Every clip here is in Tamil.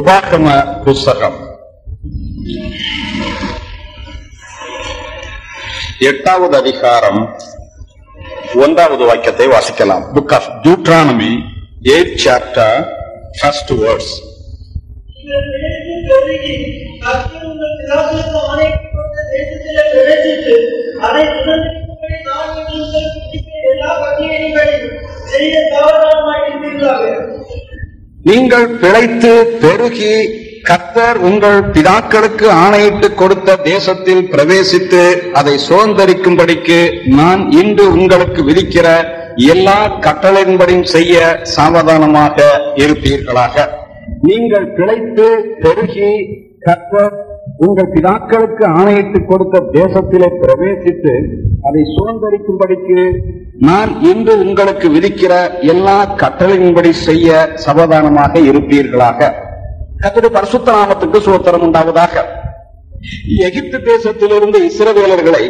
உபாகம புஸ்தகம் எட்டாவது அதிகாரம் ஒன்றாவது வாக்கியத்தை வாசிக்கலாம் book of Deuteronomy eight chapter first words எல்லா செய்ய. நீங்கள் பிழைத்து பெருகி கத்தர் உங்கள் பிதாக்களுக்கு ஆணையிட்டு கொடுத்த தேசத்தில் பிரவேசித்து அதை சுதந்திரிக்கும்படிக்கு நான் இன்று உங்களுக்கு விதிக்கிற எல்லா கட்டளையின்படியும் செய்ய சாவதானமாக இருப்பீர்களாக. நீங்கள் பிழைத்து பெருகி கத்தர் உங்கள் பிதாக்களுக்கு ஆணையிட்டு கொடுத்த தேசத்திலே பிரவேசித்து அதை சுதந்திரிக்கும்படிக்கு நான் இன்று உங்களுக்கு விதிக்கிற எல்லா கட்டளையின்படி செய்ய சமாதானமாக இருப்பீர்களாக. கர்த்தருடைய பரிசுத்த நாமத்துக்கு சுதந்திரம் உண்டாவதாக. எகிப்து தேசத்திலிருந்து இஸ்ரவேலர்களை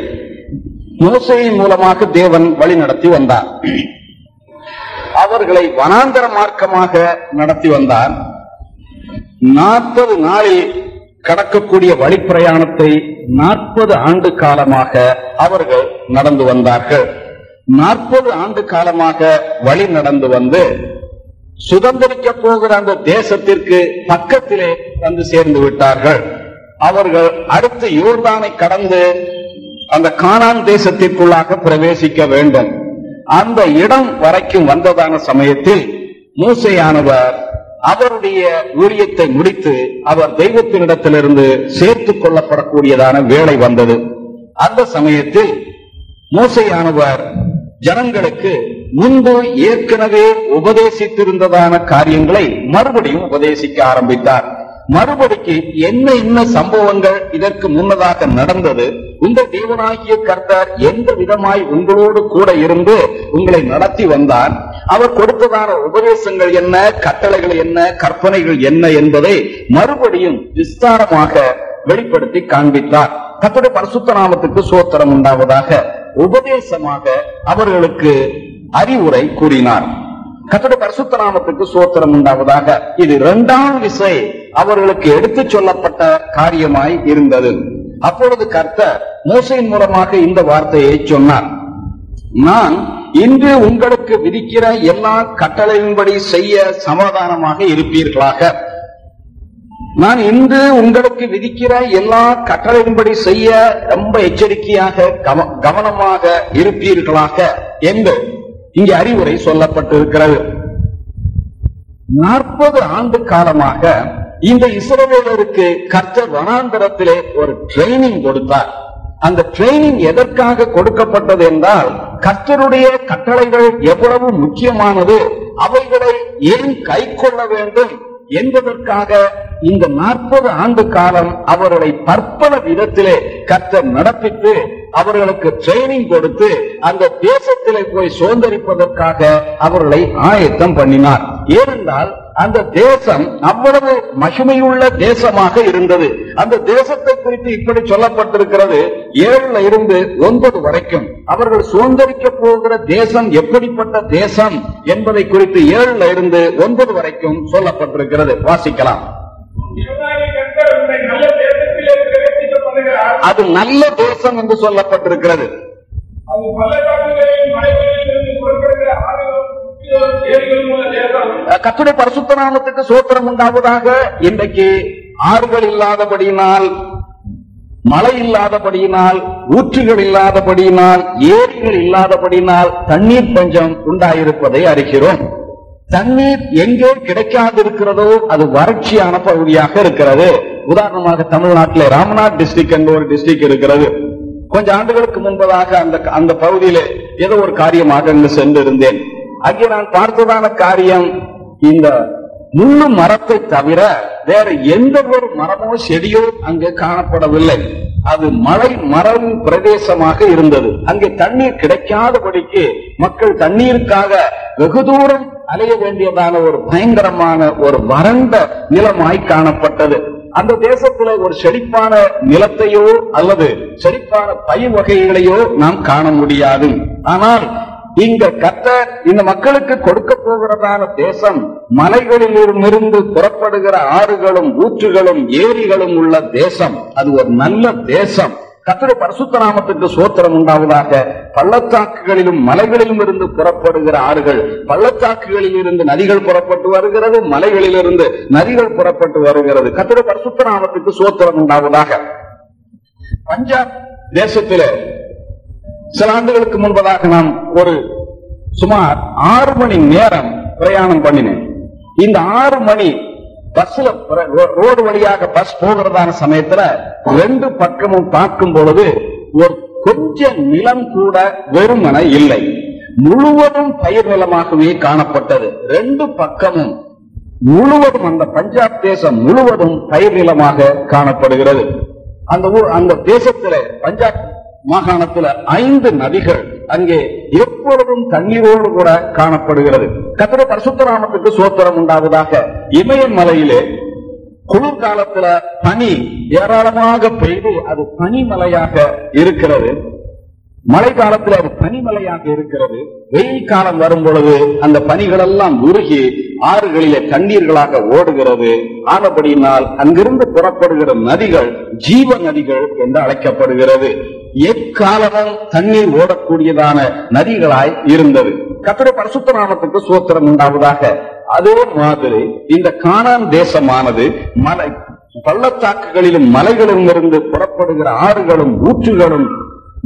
மோசையின் மூலமாக தேவன் வழி நடத்தி வந்தார். அவர்களை வனாந்தர மார்க்கமாக நடத்தி வந்தார். நாற்பது நாளில் கடக்கக்கூடிய வழிப்பிரயாணத்தை நாற்பது ஆண்டு காலமாக அவர்கள் நடந்து வந்தார்கள். நாற்பது ஆண்டு காலமாக வழி நடந்து வந்து சுதந்திரிக்க போகிற அந்த தேசத்திற்கு பக்கத்திலே வந்து சேர்ந்து விட்டார்கள். அவர்கள் அடுத்து யோர்தானை கடந்து அந்த காணான் தேசத்திற்குள்ளாக பிரவேசிக்க வேண்டும். அந்த இடம் வரைக்கும் வந்ததான சமயத்தில் மூசையானவர் அவருடைய ஊழியத்தை முடித்து அவர் தெய்வத்தினிடத்திலிருந்து சேர்த்துக் கொள்ளப்படக்கூடியதான வேலை வந்தது. அந்த சமயத்தில் மூசையானவர் ஜனங்களுக்கு முன்பு ஏற்கனவே உபதேசித்திருந்ததான காரியங்களை மறுபடியும் உபதேசிக்க ஆரம்பித்தார். மறுபடிக்கு என்ன என்ன சம்பவங்கள் இதற்கு முன்னதாக நடந்தது உங்கள் தேவனாகிய கர்த்தர் எந்த விதமாய் உங்களோடு கூட இருந்து உங்களை நடத்தி வந்தார் அவர் கொடுத்ததான உபதேசங்கள் என்ன கட்டளைகள் என்ன கற்பனைகள் என்ன என்பதை மறுபடியும் விஸ்தாரமாக வெளிப்படுத்தி காண்பித்தார். கர்த்தருடைய பரிசுத்த நாமத்துக்கு சோத்திரம் உண்டாவதாக உபதேசமாக அவர்களுக்கு அறிவுரை கூறினார். கர்த்தருடைய பரிசுத்த நாமத்துக்கு சோத்திரம் உண்டாவதாக. இது இரண்டாம் விசை அவர்களுக்கு எடுத்துச் சொல்லப்பட்ட காரியமாய் இருந்தது. அப்பொழுது கர்த்தர் மூசையின் மூலமாக இந்த வார்த்தையை சொன்னார். நான் இன்று உங்களுக்கு விதிக்கிற எல்லா கட்டளையின்படி செய்ய சமாதானமாக இருப்பீர்களாக. நான் இன்று உங்களுக்கு விதிக்கிற எல்லா கட்டளையின்படி செய்ய ரொம்ப எச்சரிக்கையாக கவ- கவனமாக இருப்பீர்களாக என்று இங்கே அறிவுரை சொல்லப்பட்டிருக்கிறது. நாற்பது ஆண்டு காலமாக இந்த இஸ்ரவேலருக்கு கர்த்தர் வனாந்தரத்திலே ஒரு ட்ரைனிங் கொடுத்தார். அந்த ட்ரைனிங் எதற்காக கொடுக்கப்பட்டது என்றால் கர்த்தருடைய கட்டளைகள் எவ்வளவு முக்கியமானது அவைகளை ஏன் கை கொள்ள வேண்டும் என்பதற்காக இந்த நாற்பது ஆண்டு காலம் அவர்களை பற்பல விதத்திலே கற்ற நடப்பித்து அவர்களுக்கு ட்ரைனிங் கொடுத்து அந்த தேசத்திலே போய் சுதந்திரிப்பதற்காக அவர்களை ஆயத்தம் பண்ணினார். ஏனென்றால் அந்த தேசம் அவ்வளவு மகிமையுள்ள தேசமாக இருந்தது. அந்த தேசத்தை குறித்து இப்படி சொல்லப்பட்டிருக்கிறது ஏழுல இருந்து ஒன்பது வரைக்கும். அவர்கள் சுதந்திரிக்க போகிற தேசம் எப்படிப்பட்ட தேசம் என்பதை குறித்து ஏழுல இருந்து ஒன்பது வரைக்கும் சொல்லப்பட்டிருக்கிறது. வாசிக்கலாம். அது நல்ல தேசம் என்று சொல்லப்பட்டிருக்கிறது. கத்துடைய பரிசுத்த நாமத்துக்கு சோத்திரம் உண்டாவதாக. இன்றைக்கு ஆறுகள் இல்லாதபடியினால் மழை இல்லாதபடியினால் ஊற்றுகள் இல்லாதபடியினால் ஏரிகள் இல்லாதபடியினால் தண்ணீர் பஞ்சம் உண்டாயிருப்பதை அறிகிறோம். தண்ணீர் எங்கே கிடைக்காதிருக்கிறதோ அது வறட்சியான பகுதியாக இருக்கிறது. உதாரணமாக தமிழ்நாட்டில் ராமநாத் டிஸ்ட்ரிக்ட் என்ற ஒரு டிஸ்ட்ரிக்ட் இருக்கிறது. கொஞ்ச ஆண்டுகளுக்கு முன்பதாக அந்த அந்த பகுதியில ஏதோ ஒரு காரியமாக அங்கு சென்றிருந்தேன். அங்கே நான் பார்த்ததான காரியம் இந்த முள்ளு மரத்தை தவிர வேற எந்த ஒரு மரமோ செடியோ அங்கு காணப்படவில்லை. அது மலை மரம் பிரதேசமாக இருந்தது. அங்கே தண்ணீர் கிடைக்காதபடிக்கு மக்கள் தண்ணீருக்காக வெகு தூரம் அலைய வேண்டியதான ஒரு பயங்கரமான ஒரு வறண்ட நிலமாய் காணப்பட்டது. அந்த தேசத்துல ஒரு செழிப்பான நிலத்தையோ அல்லது செழிப்பான பயிர் வகைகளையோ நாம் காண முடியாது. ஆனால் இங்க கத்தர் இந்த மக்களுக்கு கொடுக்க போகிறதான தேசம் மலைகளிலிருந்து புறப்படுகிற ஆறுகளும் ஊற்றுகளும் ஏரிகளும் உள்ள தேசம். அது ஒரு நல்ல தேசம். கத்திர பரிசுத்த நாமத்துக்கு சோத்திரம் உண்டாவதாக. பள்ளத்தாக்குகளிலும் மலைகளிலும் இருந்து புறப்படுகிற ஆறுகள் பள்ளத்தாக்குகளில் இருந்து நதிகள் புறப்பட்டு வருகிறது மலைகளிலிருந்து நதிகள் புறப்பட்டு வருகிறது. கத்திர பரிசுத்த நாமத்துக்கு சோத்திரம் உண்டாவதாக. பஞ்சாப் தேசத்திலே சில ஆண்டுகளுக்கு முன்பதாக நான் ஒரு சுமார் ஆறு மணி நேரம் பிரயாணம் பண்ணினேன். இந்த ஆறு மணி பஸ்ல ரோடு வழியாக பஸ் போகிறதான சமயத்துல ரெண்டு பக்கமும் பார்க்கும் பொழுது ஒரு கொஞ்ச நிலம் கூட வெறுமன இல்லை. முழுவதும் பயிர் நிலமாகவே காணப்பட்டது. ரெண்டு பக்கமும் முழுவதும் அந்த பஞ்சாப் தேசம் முழுவதும் பயிர் நிலமாக காணப்படுகிறது. அந்த ஊர் அந்த தேசத்துல பஞ்சாப் மாகாணத்துல ஐந்து நதிகள் அங்கே எப்பொழுதும் தண்ணீரோடு கூட காணப்படுகிறது. கத்திர பரசுத்தராமத்துக்கு சோத்திரம் உண்டாவதாக. இமயமலையிலே குளிர்காலத்துல பனி ஏராளமாக பெய்து அது பனிமலையாக இருக்கிறது. மழை காலத்தில் அது பனிமலையாக இருக்கிறது. வெயில் காலம் வரும் பொழுது அந்த பனிகள் எல்லாம் உருகி ஆறுகளிலே தண்ணீர்களாக ஓடுகிறது. ஆனபடியினால் அங்கிருந்து புறப்படுகிற நதிகள் ஜீவ நதிகள் என்று அழைக்கப்படுகிறது. எக்காலமும் தண்ணீர் ஓடக்கூடியதான நதிகளாய் இருந்தது. கத்தட பரிசுத்த நாமத்துக்கு சோத்திரம் உண்டாவதாக. அதே மாதிரி இந்த காணான் தேசமானது மலை பள்ளத்தாக்குகளிலும் மலைகளிலும் இருந்து புறப்படுகிற ஆறுகளும் ஊற்றுகளும்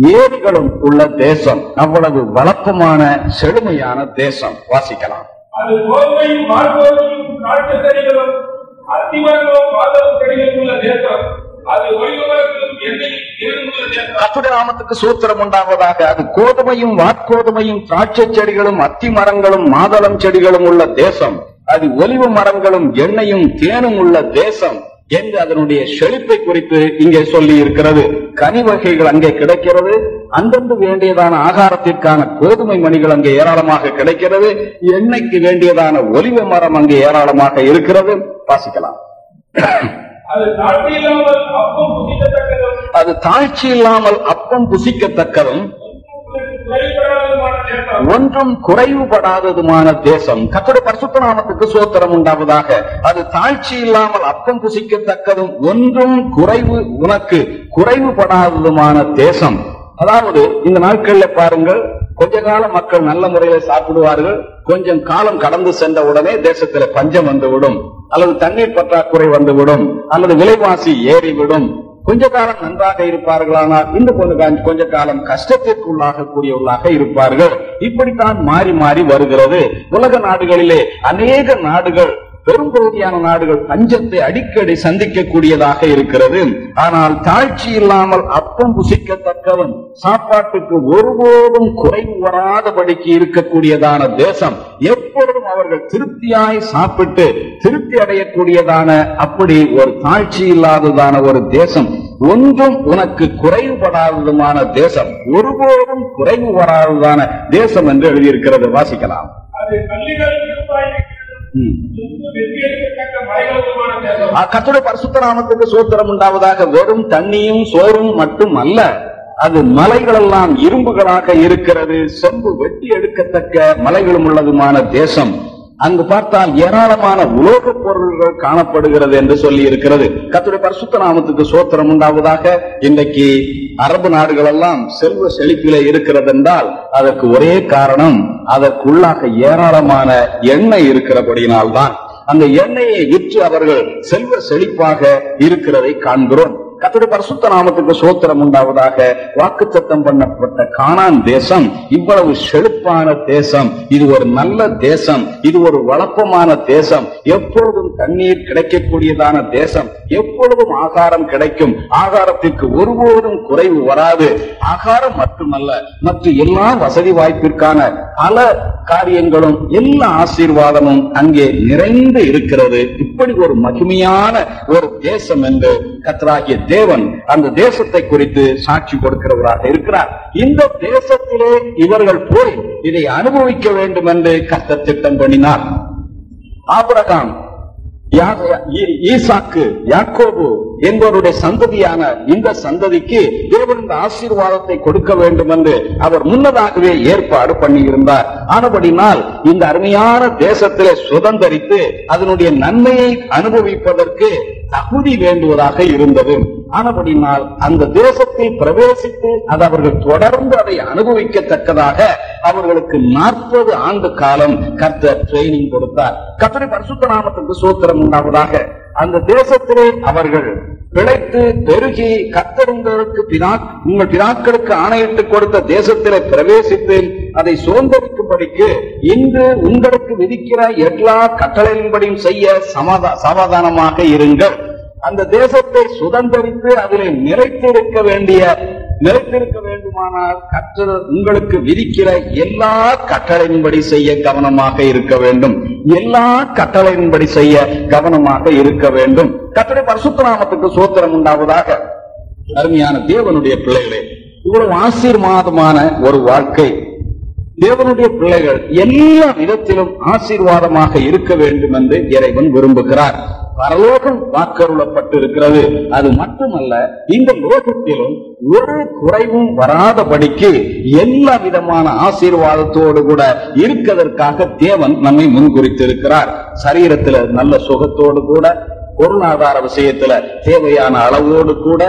ஏரிகளும் உள்ள தேசம். அவ்வளவு வழக்கமான செழுமையான தேசம். வாசிக்கலாம். அது செடிகளும் அத்திமரங்களும் செடிகளும் உள்ள தேசம். கத்துட நாமத்துக்கு சூத்திரம் உண்டாவதாக அது கோதுமையும் வாட்கோதுமையும் திராட்சை செடிகளும் அத்தி மரங்களும் மாதளம் செடிகளும் உள்ள தேசம். அது ஒலிவு மரங்களும் எண்ணெயும் தேனும் உள்ள தேசம் என்று அதனுடைய செழிப்பை குறித்து இங்கே சொல்லி இருக்கிறது. கனி வகைகள் அங்கே கிடைக்கிறது. அந்தந்த வேண்டியதான ஆகாரத்திற்கான கோதுமை மணிகள் அங்கே ஏராளமாக கிடைக்கிறது. எண்ணெய்க்கு வேண்டியதான ஒலிவ மரம் அங்கே ஏராளமாக இருக்கிறது. வாசிக்கலாம். அது தாழ்ச்சி இல்லாமல் அப்பம் புசிக்கத்தக்கதும் ஒன்றும் குறைவுபடாததுமான தேசம். கத்தோட பரிசுத்த நாமத்துக்கு சோத்திரம் உண்டாவதாக. அது தாழ்ச்சி இல்லாமல் அப்பம் புசிக்கத்தக்கதும் ஒன்றும் குறைவு உனக்கு குறைவுபடாததுமான தேசம். அதாவது இந்த நாட்கள்ல பாருங்கள் கொஞ்ச காலம் மக்கள் நல்ல முறையில சாப்பிடுவார்கள். கொஞ்சம் காலம் கடந்து சென்ற உடனே தேசத்துல பஞ்சம் வந்துவிடும் அல்லது தண்ணீர் பற்றாக்குறை வந்துவிடும் அல்லது விலைவாசி ஏறிவிடும். கொஞ்ச காலம் நன்றாக இருப்பார்களானால் இந்த கொஞ்சம் கொஞ்ச காலம் கஷ்டத்திற்கு உள்ளாகக்கூடியவர்களாக இருப்பார்கள். இப்படித்தான் மாறி மாறி வருகிறது. உலக நாடுகளிலே அநேக நாடுகள் பெரும்பகுதியான நாடுகள் பஞ்சத்தை அடிக்கடி சந்திக்கக்கூடியதாக இருக்கிறது. ஆனால் தாழ்ச்சி இல்லாமல் அப்பம் புசிக்கத்தக்கவன் சாப்பாட்டுக்கு ஒருபோதும் குறைவு வராதபடிக்கு இருக்கக்கூடியதான தேசம். எப்பொழுதும் அவர்கள் திருப்தியாய் சாப்பிட்டு திருப்தி அடையக்கூடியதான அப்படி ஒரு தாழ்ச்சி இல்லாததான ஒரு தேசம். ஒன்றும் உனக்கு குறைவுபடாததுமான தேசம். ஒருபோதும் குறைவு வராததான தேசம் என்று எழுதியிருக்கிறது. வாசிக்கலாம். அது கல்லிகள் கத்துடைய பரிசுத்த நாமத்துக்கு சோத்திரம் உண்டாவதாக வெறும் தண்ணியும் சோறும் மட்டும் அல்ல அது மலைகளெல்லாம் இரும்புகளாக இருக்கிறது. செம்பு வெட்டி எடுக்கத்தக்க மலைகளும் உள்ளதுமான தேசம். அங்கு பார்த்தால் ஏராளமான உலோகப் பொருள்கள் காணப்படுகிறது என்று சொல்லி இருக்கிறது கத்துடைய பரிசுத்த நாமத்துக்கு சோத்திரம் உண்டாவதாக இன்றைக்கு அரபு நாடுகள் எல்லாம் செல்வ செழிப்பிலே இருக்கிறது என்றால் அதற்கு ஒரே காரணம் அதற்குள்ளாக ஏராளமான எண்ணெய் இருக்கிறபடியினால்தான். அந்த எண்ணெயை விற்று அவர்கள் செல்வ செழிப்பாக இருக்கிறதை காண்கிறோம். கத்துடைய பரிசுத்த நாமத்துக்கு சோத்திரம் உண்டாவதாக வாக்கு சத்தம் பண்ணப்பட்ட காணான் தேசம். இவ்வளவு செழுப்பான தேசம். இது ஒரு நல்ல தேசம். இது ஒரு வளப்பமான தேசம். எப்பொழுதும் தண்ணீர் கிடைக்கக்கூடியதான தேசம். எப்பொழுதும் ஆகாரம் கிடைக்கும். ஆகாரத்திற்கு ஒருபோதும் குறைவு வராது. ஆகாரம் மட்டுமல்ல மற்ற எல்லா வசதி வாய்ப்பிற்கான பல காரியங்களும் எல்லா ஆசீர்வாதமும் அங்கே நிறைந்து இருக்கிறது. இப்படி ஒரு மகிமையான ஒரு தேசம் என்று கத்தராகிய தேவன் அந்த தேசத்தை குறித்து சாட்சி கொடுக்கிறவராக இருக்கிறார். இந்த தேசத்திலே இவர்கள் போய் இதை அனுபவிக்க வேண்டும் என்று கத்த திட்டம் பண்ணினார். ஆபிரகாம் ஈசாக்கு யாக்கோபு என்பவருடைய சந்ததியான இந்த சந்ததிக்கு தேவன் இந்த ஆசீர்வாதத்தை கொடுக்க வேண்டும் என்று அவர் முன்னதாகவே ஏற்பாடு பண்ணியிருந்தார். ஆனபடினால் இந்த அருமையான தேசத்திலே சுதந்தரித்து அதனுடைய நன்மையை அனுபவிப்பதற்கு தகுதி வேண்டுவதாக இருந்தது. ஆனபடினால் அந்த தேசத்தில் பிரவேசித்து அது அவர்கள் தொடர்ந்து அதை அனுபவிக்கத்தக்கதாக அவர்களுக்கு நாற்பது ஆண்டு காலம் கர்த்தர் ட்ரைனிங் கொடுத்தார். கர்த்தரை பரிசுத்த நாமத்துக்கு சூத்திரம் உண்டாவதாக அந்த தேசத்திலே அவர்கள் பிழைத்து பெருகி கத்தருங்களுக்கு பிதா உங்கள் பிதாக்களுக்கு ஆணையிட்டு கொடுத்த தேசத்திலே பிரவேசித்து அதை சுதந்திரிக்கும்படிக்கு இன்று உங்களுக்கு விதிக்கிற எல்லா கட்டளையின்படியும் செய்ய சமாதா சமாதானமாக இருங்கள். அந்த தேசத்தை சுதந்திரித்து அதிலே நிறைத்திருக்க வேண்டிய நிலைத்திருக்க வேண்டுமானால் கற்ற உங்களுக்கு விதிக்கிற எல்லா கட்டளையின்படி செய்ய கவனமாக இருக்க வேண்டும். எல்லா கட்டளையின்படி செய்ய கவனமாக இருக்க வேண்டும். கட்டளை பரசுத்தராமத்துக்கு சோத்திரம் உண்டாவதாக. அருமையான தேவனுடைய பிள்ளைகளே இவ்வளவு ஆசீர்வாதமான ஒரு வாழ்க்கை. தேவனுடைய பிள்ளைகள் எல்லா விதத்திலும் ஆசீர்வாதமாக இருக்க வேண்டும் என்று இறைவன் விரும்புகிறார். பரலோகம் வாக்கருளப்பட்டிருக்கிறது. அது மட்டுமல்ல இந்த லோகத்திலும் ஒரு குறைவும் வராதபடிக்கு எல்லா விதமான ஆசீர்வாதத்தோடு கூட இருக்கதற்காக தேவன் நம்மை முன்குறித்திருக்கிறார். சரீரத்துல நல்ல சுகத்தோடு கூட பொருளாதார விஷயத்துல தேவையான அளவோடு கூட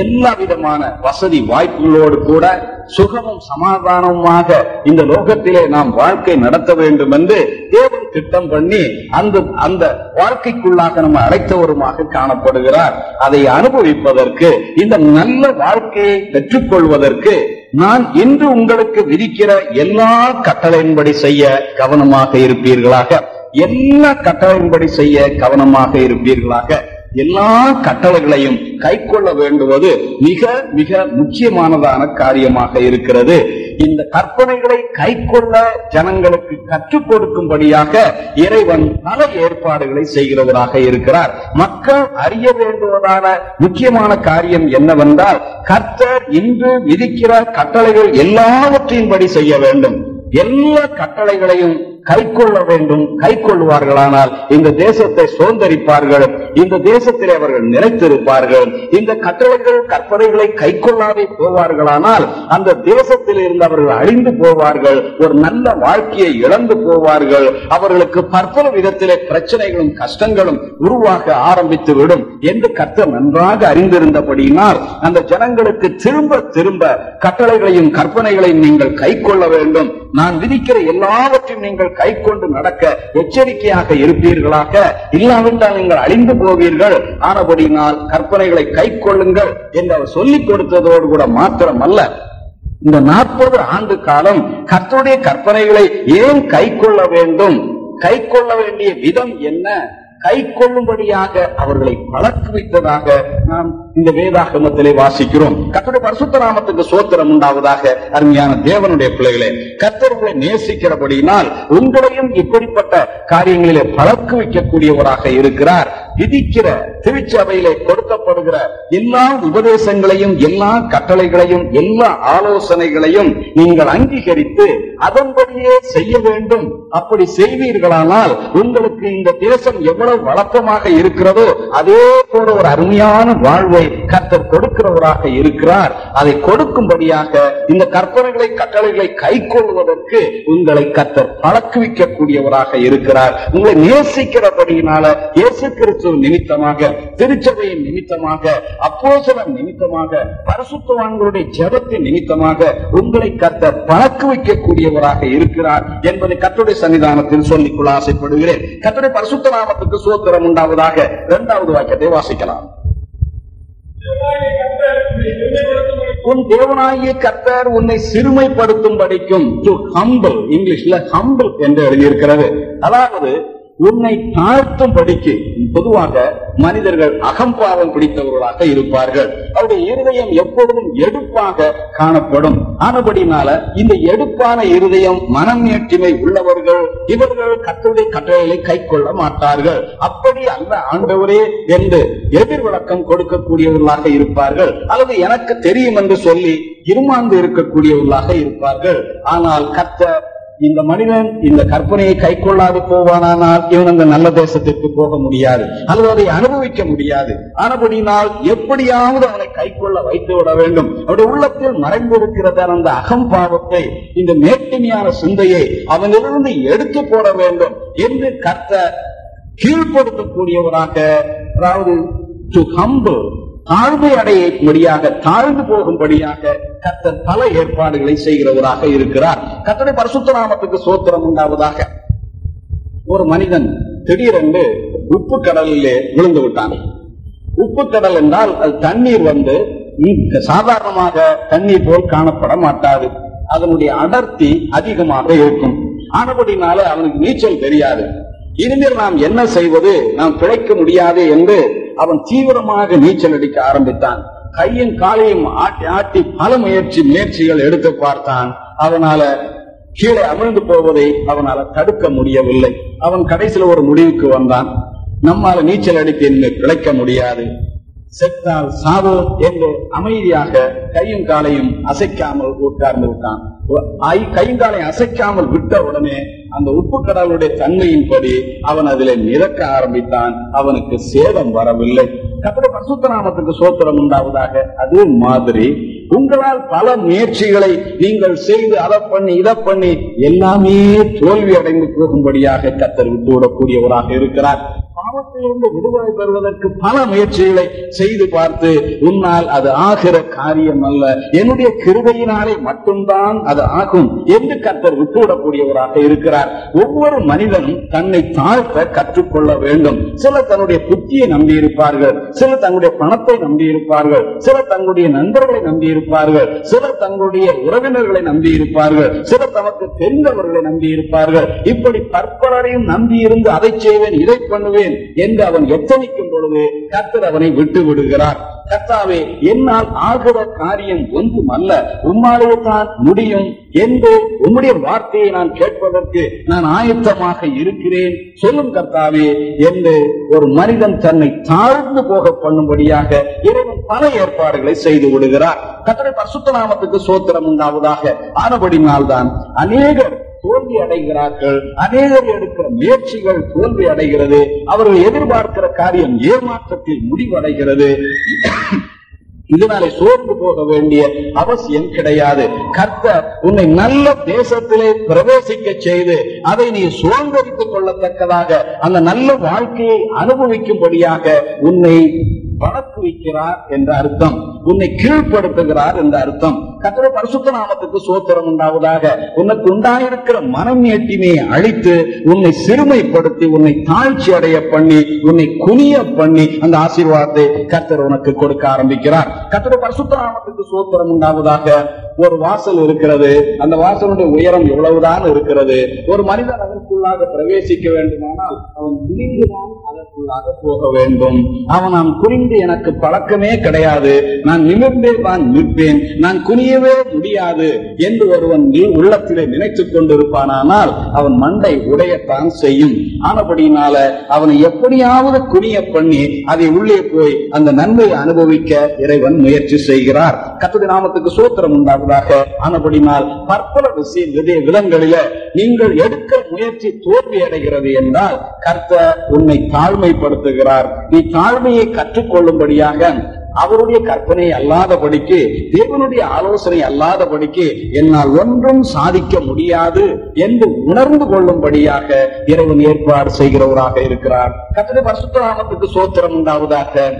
எல்லா விதமான வசதி வாய்ப்புகளோடு கூட சுகமும் சமாதானமாக இந்த லோகத்திலே நாம் வாழ்க்கை நடத்த வேண்டும் என்று தேவன் திட்டம் பண்ணி அந்த அந்த வாழ்க்கைக்குள்ளாக நம்ம அழைத்தவருமாக காணப்படுகிறார். அதை அனுபவிப்பதற்கு இந்த நல்ல வாழ்க்கையை பெற்றுக்கொள்வதற்கு நான் இன்று உங்களுக்கு விதிக்கிற எல்லா கட்டளையின்படி செய்ய கவனமாக இருப்பீர்களாக. எல்லா கட்டளையின்படி செய்ய கவனமாக இருப்பீர்களாக. எல்லா கட்டளைகளையும் கைக்கொள்ள வேண்டுவது மிக மிக முக்கியமானதான காரியமாக இருக்கிறது. இந்த கற்பனைகளை கைக்கொள்ள ஜனங்களுக்கு கற்றுக் கொடுக்கும்படியாக இறைவன் பல ஏற்பாடுகளை செய்கிறவராக இருக்கிறார். மக்கள் அறிய வேண்டுவதான முக்கியமான காரியம் என்னவென்றால் கர்த்தர் இன்று விதிக்கிற கட்டளைகள் எல்லாவற்றின்படி செய்ய வேண்டும். எல்லா கட்டளைகளையும் கைக்கொள்ள வேண்டும் கை கொள்வார்களானால் இந்த தேசத்தை சுதந்திரிப்பார்கள் இந்த தேசத்தில் அவர்கள் நிலைத்திருப்பார்கள். இந்த கட்டளைகள் கற்பனைகளை கை கைக்கொள்ளாതെ போவார்களானால் அந்த தேசத்தில் இருந்து அவர்கள் அழிந்து போவார்கள் ஒரு நல்ல வாழ்க்கையை இழந்து போவார்கள். அவர்களுக்கு பற்பல விதத்திலே பிரச்சனைகளும் கஷ்டங்களும் உருவாக ஆரம்பித்து விடும் என்று கர்த்தர் நன்றாக அறிந்திருந்தபடியினால் அந்த ஜனங்களுக்கு திரும்ப திரும்ப கட்டளைகளையும் கற்பனைகளையும் நீங்கள் கைக்கொள்ள வேண்டும். நான் விதிக்கிற எல்லாவற்றையும் நீங்கள் கை கொண்டு நடக்க எச்சரிக்கையாக இருப்பீர்களாக? இல்லாவிட்டால் நீங்கள் அழிந்து போவீர்கள். ஆனபடியினால் கற்பனைகளை கை கொள்ளுங்கள் என்று அவர் சொல்லிக் கொடுத்ததோடு கூட மாத்திரமல்ல. இந்த நாற்பது ஆண்டு காலம் கர்த்தருடைய கற்பனைகளை ஏன் கை கொள்ள வேண்டும்? கை கொள்ள வேண்டிய விதம் என்ன? கை கொள்ளும்படியாக அவர்களை பழக்குவித்ததாக நாம் இந்த வேதாகமத்திலே வாசிக்கிறோம். கத்தருடைய பரிசுத்தராமத்துக்கு சோத்திரம் உண்டாவதாக அருமையான தேவனுடைய பிள்ளைகளே கத்தர்களை உங்களை நேசிக்கிறபடியினால் உங்களையும் இப்படிப்பட்ட காரியங்களிலே பழக்கு வைக்கக்கூடியவராக இருக்கிறார். விதிக்கிற திருச்சபையிலே கொடுக்கப்படுகிற எல்லா உபதேசங்களையும் எல்லா கட்டளைகளையும் எல்லா ஆலோசனைகளையும் நீங்கள் அங்கீகரித்து அதன்படியே செய்ய வேண்டும். அப்படி செய்வீர்களானால் உங்களுக்கு இந்த தேசம் எவ்வளவு வழக்கமாக இருக்கிறதோ அதே போல ஒரு அருமையான வாழ்வை கர்த்தர் கொடுக்கிறவராக இருக்கிறார். அதை கொடுக்கும்படியாக இந்த கற்பனைகளை கட்டளைகளை கை கொள்வதற்கு உங்களை கர்த்தர் பழக்குவிக்கக்கூடியவராக இருக்கிறார். உங்களை நேசிக்கிறபடியினால இயேசு கிறிஸ்துவ நிமித்தமாக திருச்சபையின் நிமித்தமாக அப்போசலன் நிமித்தமாக பரசுத்தவான்களுடைய ஜபத்தின் நிமித்தமாக உங்களை கத்த கர்த்தர் பழக்குவிக்கக்கூடியவராக இருக்கிறார் என்பதை கத்துடைய சன்னிதானத்தில் சொல்லிக்கொள்ள ஆசைப்படுகிறேன். கத்துடைய பரிசுத்த நாமத்துக்கு சோத்திரம் உண்டாவதாக இரண்டாவது வாக்கியத்தை வாசிக்கலாம். உன் தேவனாகிய கர்த்தர் உன்னை சிறுமைப்படுத்தும் படிக்கும் டு ஹம்பிள் இங்கிலீஷ்ல ஹம்பிள் என்று எழுதியிருக்கிறது. அதாவது உன்னை தாழ்த்தும் படிக்கு பொதுவாக மனிதர்கள் அகம்பாவம் பிடித்தவர்களாக இருப்பார்கள். அவருடைய இருதயம் எப்பொழுதும் எடுப்பாக காணப்படும். ஆனபடினால இந்த எடுப்பான இருதயம் மனநேற்றுமை உள்ளவர்கள் இவர்கள் கத்தருடைய கட்டளைகளை கை கொள்ள மாட்டார்கள். அப்படி அல்ல ஆண்டவரே என்று எதிர் விளக்கம் கொடுக்கக்கூடியவர்களாக இருப்பார்கள். அல்லது எனக்கு தெரியும் என்று சொல்லி இருமாந்து இருக்கக்கூடியவர்களாக இருப்பார்கள். ஆனால் கத்த இந்த மனிதன் இந்த கற்பனையை கை கொள்ளாது போவானானால் இவன் அந்த நல்ல தேசத்திற்கு போக முடியாது. அல்லது அதை அனுபவிக்க முடியாது. ஆனபடினால் எப்படியாவது அவனை கை கொள்ள வைத்து விட வேண்டும். அவருடைய உள்ளத்தில் மறைந்திருக்கிறத அந்த அகம்பாவத்தை இந்த மேட்டிமையான சிந்தையை அவனிலிருந்து எடுத்து போட வேண்டும் என்று கர்த்த கீழ்ப்படுத்தக்கூடியவராக அதாவது டு ஹம்பிள் தாழ்மை அடையும்படியாக தாழ்ந்து போகும்படியாக கத்த பல ஏற்பாடுகளை செய்கிறவராக இருக்கிறார். கத்தனை பரிசுத்தராமத்துக்கு சோத்திரம் உண்டாவதாக. ஒரு மனிதன் திடீரென்று உப்பு கடலிலே விழுந்து விட்டான். உப்பு கடல் என்றால் அது தண்ணீர் வந்து சாதாரணமாக தண்ணீர் போல் காணப்பட மாட்டாது. அதனுடைய அடர்த்தி அதிகமாக இருக்கும். ஆனபடினால அவனுக்கு நீச்சல் தெரியாது. இனிமேல் நாம் என்ன செய்வது? நாம் பிழைக்க முடியாது என்று அவன் தீவிரமாக நீச்சல் அடிக்க ஆரம்பித்தான். கையும் காலையும் ஆட்டி ஆட்டி பல முயற்சி முயற்சிகள் எடுத்து பார்த்தான். அவனால கீழே அமிழ்ந்து போவதை அவனால தடுக்க முடியவில்லை. அவன் கடைசியில் ஒரு முடிவுக்கு வந்தான். நம்மால நீச்சல் அடித்து என்ன பிழைக்க முடியாது. செத்தால் சாவு என்று அமைதியாக கையும் காலையும் அசைக்காமல் உட்கார்ந்து விட்டான். கைங்காலை அசைக்காமல் விட்ட உடனே அந்த உப்பு கடவுளுடைய தன்மையின்படி அவன் அதிலே மிதக்க ஆரம்பித்தான். அவனுக்கு சேதம் வரவில்லை. கத்திர பசுத்தராமத்துக்கு சோத்திரம் உண்டாவதாக. அதே மாதிரி உங்களால் பல முயற்சிகளை நீங்கள் செய்து அதை பண்ணி இதை பண்ணி எல்லாமே தோல்வி அடைந்து போகும்படியாக கத்தர் விட்டுவிடக்கூடியவராக இருக்கிறார். பாவத்திலிருந்து விடுதலை பெறுவதற்கு பல முயற்சிகளை செய்து பார்த்து உன்னால் அது ஆகிற காரியம் அல்ல. என்னுடைய கிருபையினாலே மட்டும்தான் அது ஆகும் என்று கத்தர் விட்டுவிடக்கூடியவராக இருக்கிறார். ஒவ்வொரு மனிதனும் தன்னை தாழ்த்த கற்றுக்கொள்ள வேண்டும். சிலர் தன்னுடைய புத்தியை நம்பியிருப்பார்கள். சிலர் தங்களுடைய பணத்தை நம்பியிருப்பார்கள். சிலர் தங்களுடைய நண்பர்களை நம்பியிருப்பார்கள். சிலர் தங்களுடைய உறவினர்களை நம்பியிருப்பார்கள். சிலர் தமக்கு தெரிந்தவர்களை நம்பியிருப்பார்கள். இப்படி பற்பலரையும் நம்பியிருந்து அதை செய்வேன் இதை பண்ணுவேன் என்று அவன் எச்சரிக்கும் பொழுது கத்தர் அவனை விட்டு விடுகிறார். கத்தாவே என்னால் ஆகிற காரியம் ஒன்றும் அல்ல உம்மாலே தான் முடியும் என்று உம்முடைய வார்த்தையை நான் கேட்பதற்கு நான் ஆயத்தமாக இருக்கிறேன். சொல்லும் கர்த்தாவே என்று ஒரு மனிதன் தன்னை தாழ்ந்து போக பண்ணும்படியாக இறைவன் பல ஏற்பாடுகளை செய்து விடுகிறார். கத்தரை பரிசுத்த நாமத்துக்கு சோத்திரம் உண்டாவதாக. ஆனபடினால்தான் அநேகர் தோல்வி அடைகிறார்கள் அநேகர் எடுக்கிற முயற்சிகள் தோல்வி அடைகிறது அவர்கள் எதிர்பார்க்கிற காரியம் ஏமாற்றத்தில் முடிவடைகிறது. இதனாலே சோர்ந்து போக வேண்டிய அவசியம் கிடையாது. கர்த்தர் உன்னை நல்ல தேசத்திலே பிரவேசிக்க செய்து அதை நீ சுதந்திரித்துக் கொள்ளத்தக்கதாக அந்த நல்ல வாழ்க்கையை அனுபவிக்கும்படியாக உன்னை வழக்குவிக்கிறார் என்ற அர்த்தம். உன்னை கீழ்ப்படுத்துகிறார் என்ற அர்த்தம். கத்திர பரிசுத்த நாமத்துக்கு சோத்திரம் உண்டாவதாக. உனக்கு உண்டாயிருக்கிற மனமேட்டிமையை அழித்து உன்னை சிறுமைப்படுத்தி உன்னை தாழ்ச்சி அடைய பண்ணி உன்னை குனிய பண்ணி அந்த ஆசீர்வாதத்தை கத்தர் உனக்கு கொடுக்க ஆரம்பிக்கிறார். கத்திர பரிசுத்த நாமத்துக்கு சோத்திரம் உண்டாவதாக. ஒரு வாசல் இருக்கிறது. அந்த வாசலுடைய உயரம் எவ்வளவுதான் இருக்கிறது. ஒரு மனிதன் அதற்குள்ளாக பிரவேசிக்க வேண்டுமானால் அவன் குனிந்துதான் அதற்குள்ளாக போக வேண்டும். அவன் நான் குனிந்து எனக்கு பழக்கமே கிடையாது. நான் நிமிர்ந்தே தான் நிற்பேன். நான் குனிய குனியவே முடியாது என்று ஒருவன் நீ உள்ளத்திலே நினைத்துக் கொண்டிருப்பானால் அவன் மண்டை உடையத்தான் செய்யும். ஆனபடியினால அவனை எப்படியாவது குனிய பண்ணி அதை உள்ளே போய் அந்த நன்மையை அனுபவிக்க இறைவன் முயற்சி செய்கிறார். கத்தது நாமத்துக்கு சூத்திரம் உண்டாவதாக. ஆனபடினால் பற்பல விஷய விதை விதங்களில நீங்கள் எடுக்க முயற்சி தோல்வி அடைகிறது என்றால் கர்த்தர் உன்னை தாழ்மைப்படுத்துகிறார். நீ தாழ்மையை கற்றுக்கொள்ளும்படியாக அவருடைய கற்பனை அல்லாதபடிக்கு தேவனுடைய ஆலோசனை அல்லாதபடிக்கு என்னால் ஒன்றும் சாதிக்க முடியாது என்று உணர்ந்து கொள்ளும்படியாக இறைவன் ஏற்பாடு செய்கிறவராக இருக்கிறார். கத்திர பரிசுத்தராமத்துக்கு சோத்திரம் உண்டாவதாக.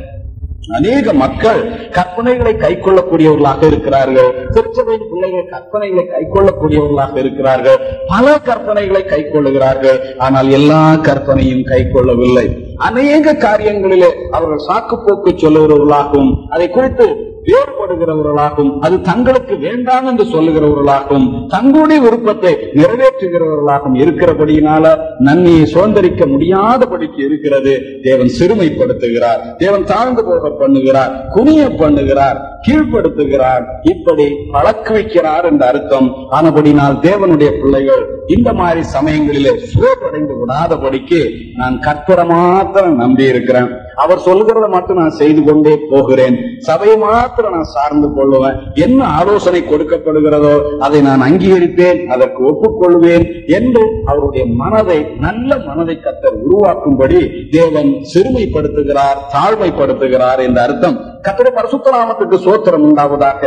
அநேக மக்கள் கற்பனைகளை கை கொள்ளக்கூடியவர்களாக இருக்கிறார்கள். திருச்சபையின் பிள்ளைகள் கற்பனைகளை கை கொள்ளக்கூடியவர்களாக இருக்கிறார்கள். பல கற்பனைகளை கை கொள்ளுகிறார்கள் ஆனால் எல்லா கற்பனையும் கை கொள்ளவில்லை அநேக காரியங்களிலே அவர்கள் சாக்கு போக்கு சொல்லுகிறவர்களாகவும் அதை குறித்து வேறுபடுகிறவர்களாகவும் அது தங்களுக்கு வேண்டாம் என்று சொல்லுகிறவர்களாகவும் தங்களுடைய விருப்பத்தை நிறைவேற்றுகிறவர்களாகவும் இருக்கிறபடியினால நன்மையை சுதந்திரிக்க முடியாதபடிக்கு இருக்கிறது. தேவன் சிறுமைப்படுத்துகிறார். தேவன் தாழ்ந்து போக பண்ணுகிறார். குனிய பண்ணுகிறார். கீழ்ப்படுத்துகிறார். இப்படி பழக்க வைக்கிறார் என்ற அர்த்தம். ஆனபடினால் தேவனுடைய பிள்ளைகள் இந்த மாதிரி சமயங்களிலே சோர்வடைந்து விடாதபடிக்கு நான் கற்பரை மாத்திரம் நம்பி இருக்கிறேன் அவர் சொல்கிறத மட்டும் நான் செய்து கொண்டே போகிறேன். சபையை மாத்திரம் நான் சார்ந்து கொள்ளுவேன். என்ன ஆலோசனை கொடுக்கப்படுகிறதோ அதை நான் அங்கீகரிப்பேன் அதற்கு ஒப்புக்கொள்வேன் என்று அவருடைய மனதை நல்ல மனதை கத்தர் உருவாக்கும்படி தேவன் சிறுமைப்படுத்துகிறார் தாழ்மைப்படுத்துகிறார் என்ற அர்த்தம். கத்தருடைய பரசுத்தராமத்துக்கு சோத்திரம் உண்டாவதாக.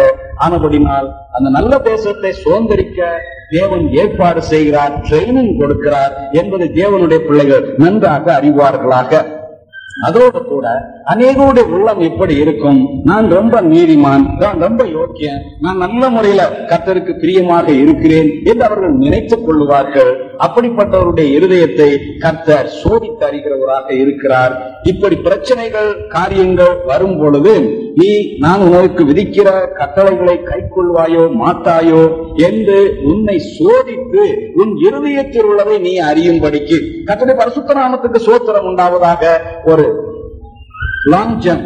ஆனபடினால் அந்த நல்ல தேசத்தை சுதந்திரிக்க தேவன் ஏற்பாடு செய்கிறார் ட்ரைனிங் கொடுக்கிறார் என்பதை தேவனுடைய பிள்ளைகள் நன்றாக அறிவார்களாக. அதோடு கூட அநேகருடைய உள்ளம் எப்படி இருக்கும். நான் ரொம்ப நீதிமான் நான் ரொம்ப யோக்கியன் நான் நல்ல முறையில கத்தருக்கு பிரியமாக இருக்கிறேன் என்று அவர்கள் நினைத்துக் கொள்வார்கள் அப்படிப்பட்டவருடைய இருதயத்தை கர்த்தர் சோதித்து அறிகிறவராக இருக்கிறார். இப்படி பிரச்சனைகள் காரியங்கள் வரும் பொழுது நீ நான் உனக்கு விதிக்கிற கட்டளைகளை கைக்கொள்வாயோ மாட்டாயோ என்று உன்னை சோதித்து உன் இருதயத்தில் உள்ளதை நீ அறியும்படிக்கு கர்த்தருடைய பரிசுத்த நாமத்துக்கு சோத்திரம் உண்டாவதாக ஒரு லாங் ஜம்ப்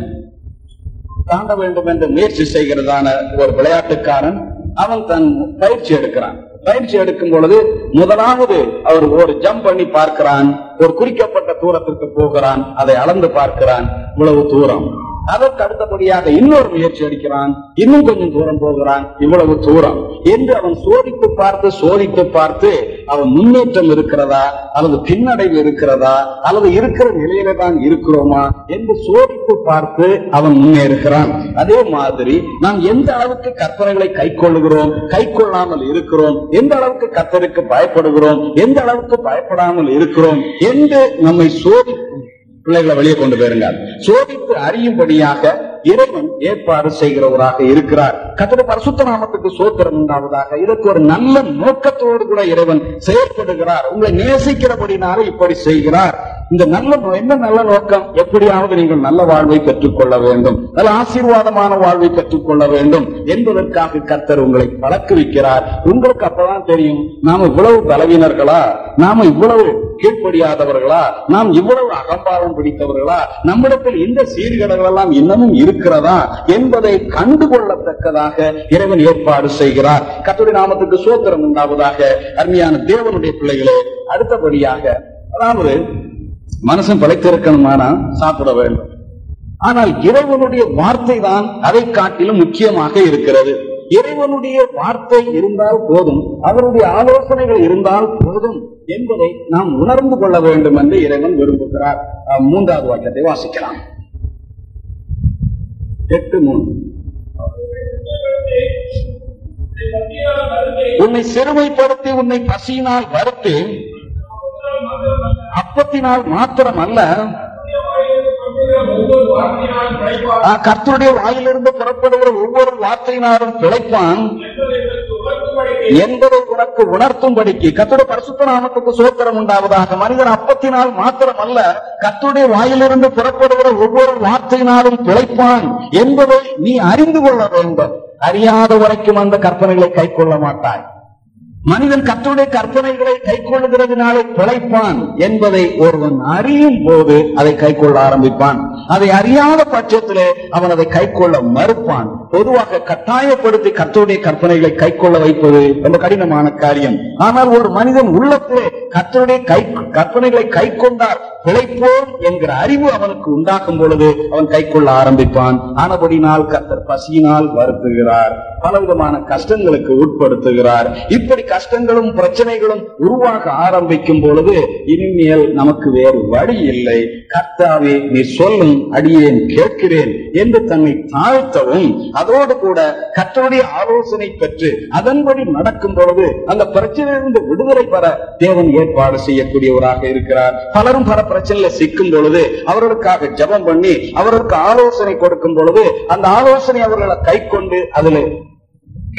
தாண்ட வேண்டும் என்று முயற்சி செய்கிறதான ஒரு விளையாட்டுக்காரன் அவன் தன் பயிற்சி எடுக்கிறான். பயிற்சி எடுக்கும் பொழுது முதலாவது அவர் ஒரு ஜம்ப் பண்ணி பார்க்கிறான் ஒரு குறிக்கப்பட்ட தூரத்திற்கு போகிறான் அதை அளந்து பார்க்கிறான். இவ்வளவு தூரம். அதற்கு அடுத்தபடியாக இன்னொரு முயற்சி அடிக்கிறான் இன்னும் கொஞ்சம் தூரம் போகிறான். இவ்வளவு தூரம். என்று அவன் சோதித்து பார்த்து சோதித்து பார்த்து அவன் முன்னேற்றம் இருக்கிறதா? அல்லது பின்னடைவு இருக்கிறதா? அல்லது இருக்கிற நிலையில தான் இருக்கிறோமா? என்று சோதித்து பார்த்து அவன் முன்னேறுகிறான். அதே மாதிரி நாம் எந்த அளவுக்கு கற்பனைகளை கை கொள்ளுகிறோம் கை கொள்ளாமல் இருக்கிறோம். எந்த அளவுக்கு கத்தருக்கு பயப்படுகிறோம்? எந்த அளவுக்கு பயப்படாமல் இருக்கிறோம்? என்று நம்மை சோதித்து பிள்ளைகளை வெளியே கொண்டு போயிருங்க சோதித்து அறியும்படியாக இறைவன் ஏற்பாடு செய்கிறவராக இருக்கிறார். கத்திர பரிசுத்த நாமத்துக்கு சோத்திரம் உண்டாவதாக இதற்கு ஒரு நல்ல நோக்கத்தோடு கூட இறைவன் செயல்படுகிறார் உங்களை நேசிக்கிறபடினால இப்படி செய்கிறார். இந்த நல்ல என்ன நல்ல நோக்கம்? எப்படியாவது நீங்கள் நல்ல வாழ்வை கற்றுக்கொள்ள வேண்டும். நல்ல ஆசீர்வாதமான வாழ்வை கற்றுக்கொள்ள வேண்டும் என்பதற்காக கர்த்தர் உங்களை பழக்குவிக்கிறார் உங்களுக்கு அப்பதான் தெரியும் நாம இவ்வளவு பலவீனர்களா? நாம இவ்வளவு கீழ்ப்படியாதவர்களா? நாம் இவ்வளவு அகம்பாவம் பிடித்தவர்களா? நம்மிடத்தில் இந்த சீர்கேடுகள் எல்லாம் இன்னமும் இருக்கிறதா என்பதை கண்டுகொள்ளத்தக்கதாக இறைவன் ஏற்பாடு செய்கிறார். கர்த்தருடைய நாமத்துக்கு சோத்திரம் உண்டாவதாக அருமையான தேவனுடைய பிள்ளைகளே அடுத்தபடியாக அதாவது மனசும் பழைத்திருக்கணுமானா சாப்பிட வேண்டும். ஆனால் இறைவனுடைய வார்த்தை தான் அதை காட்டிலும் முக்கியமாக இருக்கிறது. இறைவனுடைய வார்த்தை இருந்தால் போதும் அவருடைய ஆலோசனைகள் இருந்தால் போதும் என்பதை நாம் உணர்ந்து கொள்ள வேண்டும் என்று இறைவன் விரும்புகிறார். மூன்றாவது வாக்கியத்தை வாசிக்கலாம். எட்டு மூணு உன்னை சிறுமைப்படுத்தி உன்னை பசியினால் வறுத்து அப்பத்தினால் மாத்திரம் அல்ல கர்த்தருடைய வாயிலிருந்து புறப்படுகிற ஒவ்வொரு வார்த்தையினாலும் பிழைப்பான். என்பதை உனக்கு உணர்த்தும்படிக்கு கத்துடைய பரிசுத்த நாமத்துக்கு சோத்திரம் உண்டாவதாக. மனிதன் அப்பத்தினால் மாத்திரம் அல்ல கத்துடைய வாயிலிருந்து புறப்படுகிற ஒவ்வொரு வார்த்தையினாலும் பிழைப்பான் என்பதை நீ அறிந்து கொள்ள வேண்டும். அறியாத வரைக்கும் அந்த கற்பனைகளை கை கொள்ள மாட்டாய். மனிதன் கர்த்தருடைய கற்பனைகளை கை கொள்ளுகிறதுனாலே பிழைப்பான் என்பதை ஒருவன் அறியும் போது அதை கை கொள்ள ஆரம்பிப்பான். அதை அறியாத பட்சத்திலே அவன் அதை கை கொள்ள மறுப்பான். பொதுவாக கட்டாயப்படுத்தி கர்த்தருடைய கற்பனைகளை கை கொள்ள வைப்பது ரொம்ப கடினமான காரியம். ஆனால் ஒரு மனிதன் உள்ளத்திலே கத்தருடைய கை கற்பனைகளை கை கொண்டார் பிழைப்போம் என்கிற அறிவு அவனுக்கு உண்டாக்கும் பொழுது அவன் கை கொள்ள ஆரம்பிப்பான். ஆனபடினால் கத்தர் பசியினால் வருத்துகிறார். பலவிதமான கஷ்டங்களுக்கு உட்படுத்துகிறார். இப்படி கஷ்டங்களும் பிரச்சனைகளும் உருவாக ஆரம்பிக்கும் பொழுது இனிமேல் நமக்கு வேறு வழி இல்லை. கர்த்தாவே நீ சொல்லும் அடியேன் கேட்கிறேன் என்று தன்னை தாழ்த்தவும் அதோடு கூட கர்த்தருடைய ஆலோசனை பெற்று அதன்படி நடக்கும் பொழுது அந்த பிரச்சனையிலிருந்து விடுதலை பெற தேவன் ஏற்பாடு செய்யக்கூடியவராக இருக்கிறார். பலரும் பல பிரச்சனையில சிக்கும் பொழுது அவர்களுக்காக ஜெபம் பண்ணி அவர்களுக்கு ஆலோசனை கொடுக்கும் பொழுது அந்த ஆலோசனை அவர்களை கை கொண்டு அதில்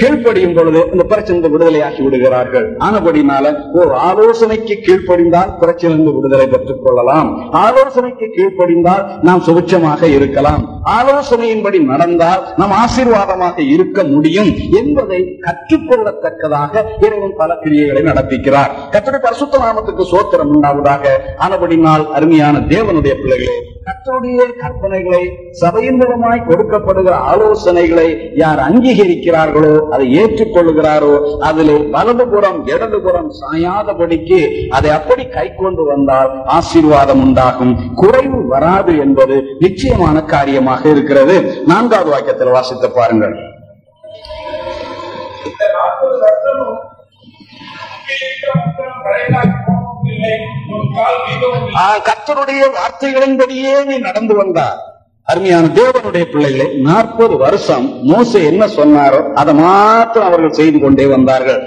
கீழ்ப்படியும் பொழுது இந்த பிரச்சனை விடுதலையாக்கி விடுகிறார்கள். ஆனபடினால ஒரு ஆலோசனைக்கு கீழ்ப்படிந்தால் பிரச்சனை விடுதலை பெற்றுக் கொள்ளலாம். ஆலோசனைக்கு கீழ்ப்படிந்தால் நாம் சுபிட்சமாக இருக்கலாம். ஆலோசனையின்படி நடந்தால் நாம் ஆசீர்வாதமாக இருக்க முடியும் என்பதை கற்றுக்கொள்ளத்தக்கதாக இறைவன் பல கிரியைகளை நடப்பிக்கிறார். கத்தடி பரிசுத்த நாமத்துக்கு சோத்திரம் உண்டாவதாக. ஆனபடினால் அருமையான தேவனுடைய பிள்ளைகளே கர்த்தருடைய கற்பனைகளை சபையின் மூலமாய் கொடுக்கப்படுகிற ஆலோசனைகளை யார் அங்கீகரிக்கிறார்களோ அதை ஏற்றுக்கொள்கிறாரோ அதிலே வலதுபுறம் இடதுபுறம் சாயாதபடிக்கு அதை அப்படி கை கொண்டு வந்தால் ஆசீர்வாதம் உண்டாகும். குறைவு வராது என்பது நிச்சயமான காரியமாக இருக்கிறது. நான்காவது வாக்கியத்தில் வாசித்து பாருங்கள். இந்த நாற்பது கத்தருடைய வார்த்தைகளின்படியே நீ நடந்து வந்தார் அருமையான தேவனுடைய பிள்ளைகளை நாற்பது வருஷம் மோச என்ன சொன்னாரோ அதை மாத்திரம் அவர்கள் செய்து கொண்டே வந்தார்கள்.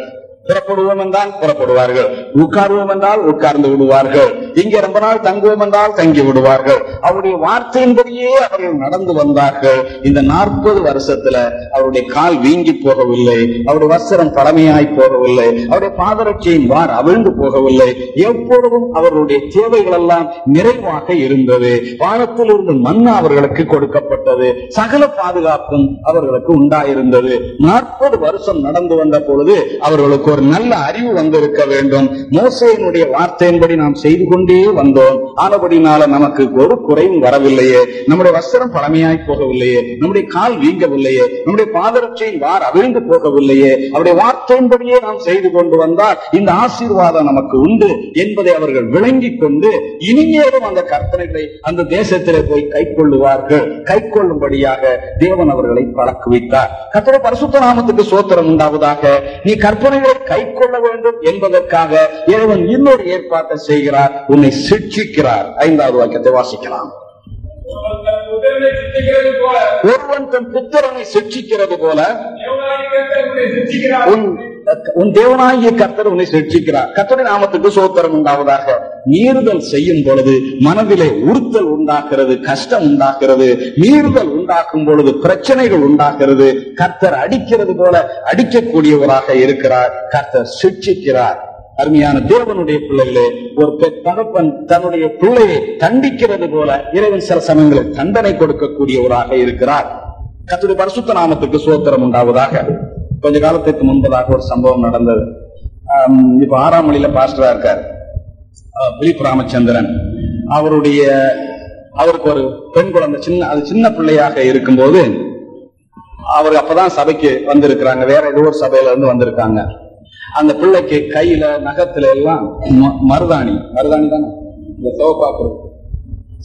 புறப்படுவோம் என்றால் புறப்படுவார்கள் உட்காருவோம் என்றால் உட்கார்ந்து விடுவார்கள். இங்கே ரொம்ப நாள் தங்குவோம் என்றால் தங்கி விடுவார்கள். அவருடைய வார்த்தையின்படியே அவர்கள் நடந்து வந்தார்கள். இந்த நாற்பது வருஷத்துல அவருடைய கால் வீங்கி போகவில்லை. அவருடைய வஸ்திரம் பழமையாய் போகவில்லை. அவருடைய பாதரட்சியின் வார் அவிழ்ந்து போகவில்லை. எப்பொழுதும் அவர்களுடைய தேவைகள் எல்லாம் நிறைவாக இருந்தது. வானத்தில் இருந்து மன்னா அவர்களுக்கு கொடுக்கப்பட்டது. சகல பாதுகாப்பும் அவர்களுக்கு உண்டாயிருந்தது. நாற்பது வருஷம் நடந்து வந்த பொழுது அவர்களுக்கு ஒரு நல்ல அறிவு வந்திருக்க வேண்டும். மோசையினுடைய வார்த்தையின்படி நாம் செய்து கொண்டு வந்தோம். ஆனபடினால நமக்கு ஒரு குறையும் வரவில்லையே. நம்முடைய வஸ்திரம் பழமையாய் போகவில்லையே. நம்முடைய கால் வீங்கவில்லையே. நம்முடைய பாதரட்சியின் வார் அவிழ்ந்து போகவில்லையே. அவருடைய வார்த்தையின்படியே நாம் செய்து கொண்டு வந்தால் இந்த ஆசீர்வாதம் நமக்கு உண்டு என்பதை அவர்கள் விளங்கிக் கொண்டு இனிமேலும் அந்த கற்பனைகளை அந்த தேசத்திலே போய் கை கொள்ளுவார்கள் கை கொள்ளும்படியாக தேவன் அவர்களை பழக்குவித்தார். கத்திர பரிசுத்த நாமத்துக்கு சோத்திரம் உண்டாவதாக. நீ கற்பனைகளை கை கொள்ள வேண்டும் என்பதற்காக இறைவன் இன்னொரு ஏற்பாட்டை செய்கிறார். உன்னை சிக்ஷிக்கிறார் ஐந்தாவது வாக்கியத்தை வாசிக்கலாம். ஒருவன் தன் புத்திரனை சிக்ஷிக்கிறது போல உன் தேவனாகிய கர்த்தர் உன்னை சிக்ஷிக்கிறார் கர்த்தரை நாமத்துக்கு சோத்திரம் உண்டாவதாக. மீறுதல் செய்யும் பொழுது மனதிலே உறுத்தல் உண்டாக்குறது கஷ்டம் உண்டாக்குறது மீறுதல் உண்டாக்கும் பொழுது பிரச்சனைகள் உண்டாக்குறது கர்த்தர் அடிக்கிறது போல அடிக்கக்கூடியவராக இருக்கிறார். கர்த்தர் சிக்ஷிக்கிறார் அருமையான தேவனுடைய பிள்ளைகளே ஒரு பெ- தகப்பன் தன்னுடைய பிள்ளையை தண்டிக்கிறது போல இறைவன் சில சமயங்களில் தண்டனை கொடுக்கக்கூடியவராக இருக்கிறார். கத்துடைய பரிசுத்த நாமத்துக்கு சுதந்திரம் உண்டாவதாக. கொஞ்ச காலத்திற்கு முன்பதாக ஒரு சம்பவம் நடந்தது. இப்ப ஆறாம் மொழியில பாஸ்டரா இருக்கார். அஹ், பிலிப் ராமச்சந்திரன். அவருடைய அவருக்கு ஒரு பெண் குழந்தை சின்ன அது சின்ன பிள்ளையாக இருக்கும்போது அவர் அப்பதான் சபைக்கு வந்திருக்கிறாங்க. வேற ஏதோ ஒரு சபையில இருந்து வந்திருக்காங்க. அந்த பிள்ளைக்கு கையில நகத்துல எல்லாம் மருதாணி. மருதாணி தானே? இந்த சோப்பாக்குறது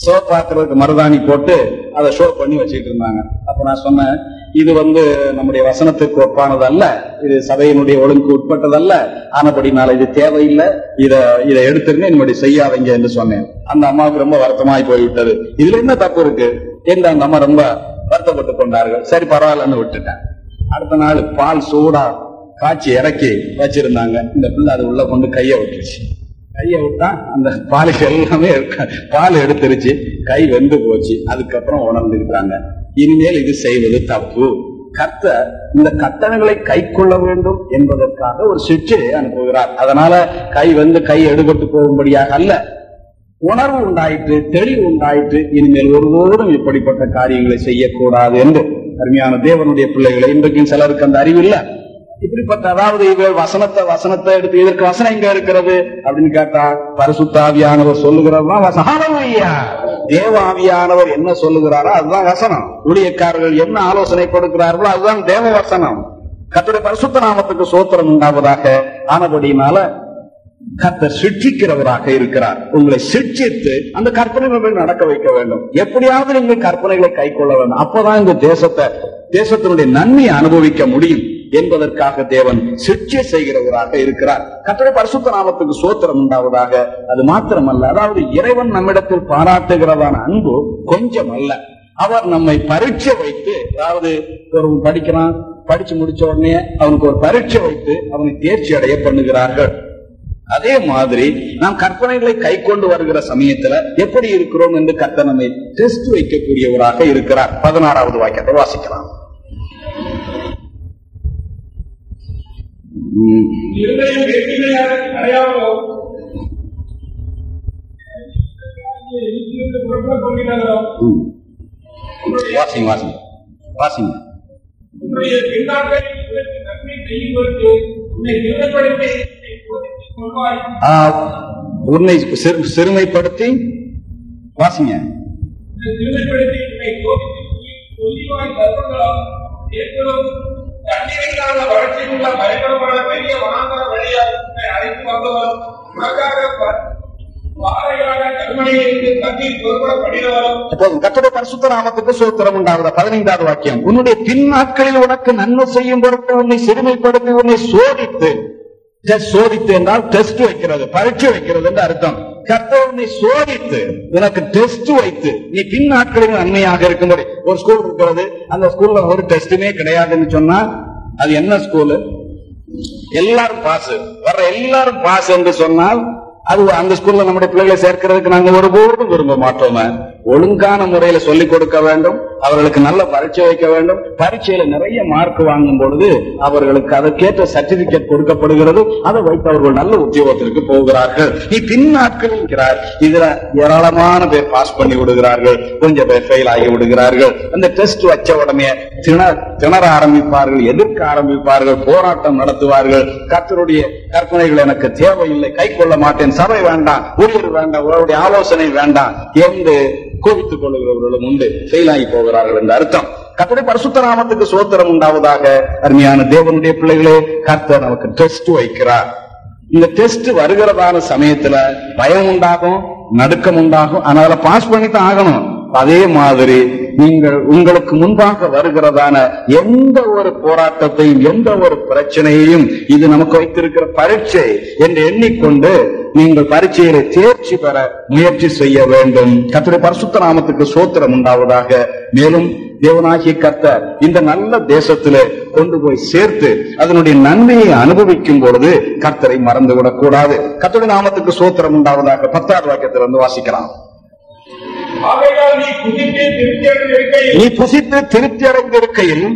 சோப்பாக்குறதுக்கு மருதாணி போட்டு அதை ஷோ பண்ணி வச்சுட்டு இருந்தாங்க. அப்ப நான் சொன்னேன் இது வந்து நம்முடைய வசனத்துக்கு ஒப்பானதல்ல. இது சபையினுடைய ஒழுங்கு உட்பட்டதல்ல. ஆனபடினால இது தேவையில்லை. இதை இதை எடுத்துருங்க என்னுடைய செய்யாதீங்க என்று சொன்னேன். அந்த அம்மாவுக்கு ரொம்ப வருத்தமாய் போய்விட்டது. இதுல என்ன தப்பு இருக்கு? என்று அந்த அம்மா ரொம்ப வருத்தப்பட்டு கொண்டார்கள். சரி பரவாயில்லன்னு விட்டுட்டேன். அடுத்த நாள் பால் சூடா காய்ச்சி இறக்கி வச்சிருந்தாங்க. இந்த பிள்ளை அது உள்ள கொண்டு கையை விட்டுருச்சு. கைய விட்டா அந்த பாலுக்கு எல்லாமே இருக்க- பால் எடுத்துருச்சு கை வெந்து போச்சு. அதுக்கப்புறம் உணர்ந்துக்கிட்டாங்க இனிமேல் இது செய்வது தப்பு. கத்த இந்த கத்தனைகளை கை கொள்ள வேண்டும் என்பதற்காக ஒரு சிற்றையை அனுப்புகிறார். அதனால கை வந்து கை எடுபட்டு போகும்படியாக அல்ல. உணர்வு உண்டாயிற்று தெளிவு உண்டாயிற்று. இனிமேல் ஒருபோதும் இப்படிப்பட்ட காரியங்களை செய்யக்கூடாது என்று. அருமையான தேவனுடைய பிள்ளைகளை இன்றைக்கும் சிலருக்கு அந்த அறிவு இல்ல. இப்படிப்பட்ட அதாவது இவர் வசனத்தை வசனத்தை எடுத்து இதற்கு வசனம் எங்க இருக்கிறது? அப்படின்னு கேட்டா பரிசுத்தாவியானவர் சொல்லுகிறதுதான் வசனம் ஹalleluya. என்ன சொல்லுகிறாரோ அதுதான் வசனம். ஊழியக்காரர்கள் என்ன ஆலோசனை கொடுக்கிறார்களோ அதுதான் தேவ வசனம். கத்துடைய பரிசுத்த நாமத்துக்கு சோத்திரம் உண்டாவதாக ஆனபடியினால கர்த்தர் சிக்ஷிக்கிறவராக இருக்கிறார். உங்களை சிக்ஷித்து அந்த கற்பனைகளை நடக்க வைக்க வேண்டும். எப்படியாவது நீங்கள் கற்பனைகளை கை கொள்ள வேண்டும். அப்பதான் இந்த தேசத்தை தேசத்தினுடைய நன்மையை அனுபவிக்க முடியும் என்பதற்காக தேவன் சிக்ஷை செய்கிறவராக இருக்கிறார். கர்த்தருடைய பரிசுத்த நாமத்துக்கு சோத்திரம் உண்டாவதாக. அது மாத்திரமல்ல அதாவது இறைவன் நம்மிடத்தில் பாராட்டுகிறதான அன்பு கொஞ்சம் அல்ல. அவர் நம்மை பரீட்சை வைத்து அதாவது ஒரு படிக்கிறான் படிச்சு முடிச்ச உடனே அவனுக்கு ஒரு பரீட்சை வைத்து அவனை தேர்ச்சி அடைய பண்ணுகிறார்கள். அதே மாதிரி நாம் கற்பனைகளை கை கொண்டு வருகிற சமயத்துல எப்படி இருக்கிறோம் என்று கர்த்தர் நம்மை டெஸ்ட் வைக்கக்கூடியவராக இருக்கிறார். பதினாறாவது வாக்கியத்தை வாசிக்கலாம். வாசிங்க வாசிங்க. வாசிங்க. உன்னுடைய நன்மை உன்னை திருடப்படுத்தி உன்னை சிறுமைப்படுத்தி வாசிங்க. கர்த்தருடைய பரிசுத்த நாமத்துக்கு சோத்திரம் உண்டாகுதா? பதினைந்தாவது வாக்கியம். உன்னுடைய பின்னாட்களில் உனக்கு நன்மை செய்யும் பொருட்டு உன்னை சிறுமைப்படுத்தி உன்னை சோதித்து சோதித்து என்றால் டெஸ்ட் வைக்கிறது பரீட்சை வைக்கிறது என்று அர்த்தம். கர்த்தர் நீ சோதித்து உனக்கு டெஸ்ட் வைத்து நீ பின்னாட்களில் நன்மையாக இருக்கும்படி. ஒரு ஸ்கூல் இருக்கிறது அந்த ஸ்கூல்ல ஒரு டெஸ்டுமே கிடையாதுன்னு சொன்னா அது என்ன ஸ்கூலு எல்லாரும் பாஸ் வர்ற எல்லாரும் பாஸ் என்று சொன்னால் அது அந்த ஸ்கூல்ல நம்முடைய பிள்ளைகளை சேர்க்கிறதுக்கு நாங்க ஒருபோதும் விரும்ப மாட்டோம். ஒழுங்கான முறையில சொல்லிக் கொடுக்க வேண்டும். அவர்களுக்கு நல்ல பரீட்சை வைக்க வேண்டும். பரீட்சையில நிறைய மார்க் வாங்கும் பொழுது அவர்களுக்கு அதற்கேற்ற சர்டிபிகேட் கொடுக்கப்படுகிறது. அதை வைத்து அவர்கள் நல்ல உத்தியோகத்திற்கு போகிறார்கள். நீ பின்னாட்கள் இருக்கிறார் இதுல ஏராளமான பேர் பாஸ் பண்ணி விடுகிறார்கள். கொஞ்சம் பேர் ஃபெயில் ஆகி விடுகிறார்கள். அந்த டெஸ்ட் வச்ச உடனே திணற திணற ஆரம்பிப்பார்கள் எதிர்க்க ஆரம்பிப்பார்கள் போராட்டம் நடத்துவார்கள். கர்த்தருடைய கற்பனைகள் எனக்கு தேவையில்லை கை கொள்ள மாட்டேன் சபை வேண்டாம் ஊழியர் வேண்டாம் உங்களுடைய ஆலோசனை வேண்டாம் என்று கோபித்துக் கொள்ளுகிறவர்களும் உண்டு. செயலாகி போகிறார்கள் என்று அர்த்தம். கர்த்தருடைய பரிசுத்த சுதந்திரம் சோத்திரம் உண்டாவதாக அருமையான தேவனுடைய பிள்ளைகளே கர்த்தர் நமக்கு டெஸ்ட் வைக்கிறார். இந்த டெஸ்ட் வருகிறதான சமயத்துல பயம் உண்டாகும் நடுக்கம் உண்டாகும். அதனால பாஸ் பண்ணித்தான் ஆகணும். அதே மாதிரி நீங்கள் உங்களுக்கு முன்பாக வருகிறதான எந்த ஒரு போராட்டத்தையும் எந்த ஒரு பிரச்சனையையும் இது நமக்கு வைத்திருக்கிற பரீட்சை என்று எண்ணிக்கொண்டு நீங்கள் பரீட்சையில தேர்ச்சி பெற முயற்சி செய்ய வேண்டும். கர்த்தருடைய பரிசுத்த நாமத்துக்கு சோத்திரம் உண்டாவதாக. மேலும் தேவனாகிய கர்த்தர் இந்த நல்ல தேசத்திலே கொண்டு போய் சேர்த்து அதனுடைய நன்மையை அனுபவிக்கும் பொழுது கர்த்தரை மறந்துவிடக் கூடாது கத்துடைய நாமத்துக்கு சோத்திரம் உண்டாவதாக பத்தாவது வாக்கியத்திலிருந்து வாசிக்கலாம். நீ புசித்து திருப்தி அடைந்திருக்கையில்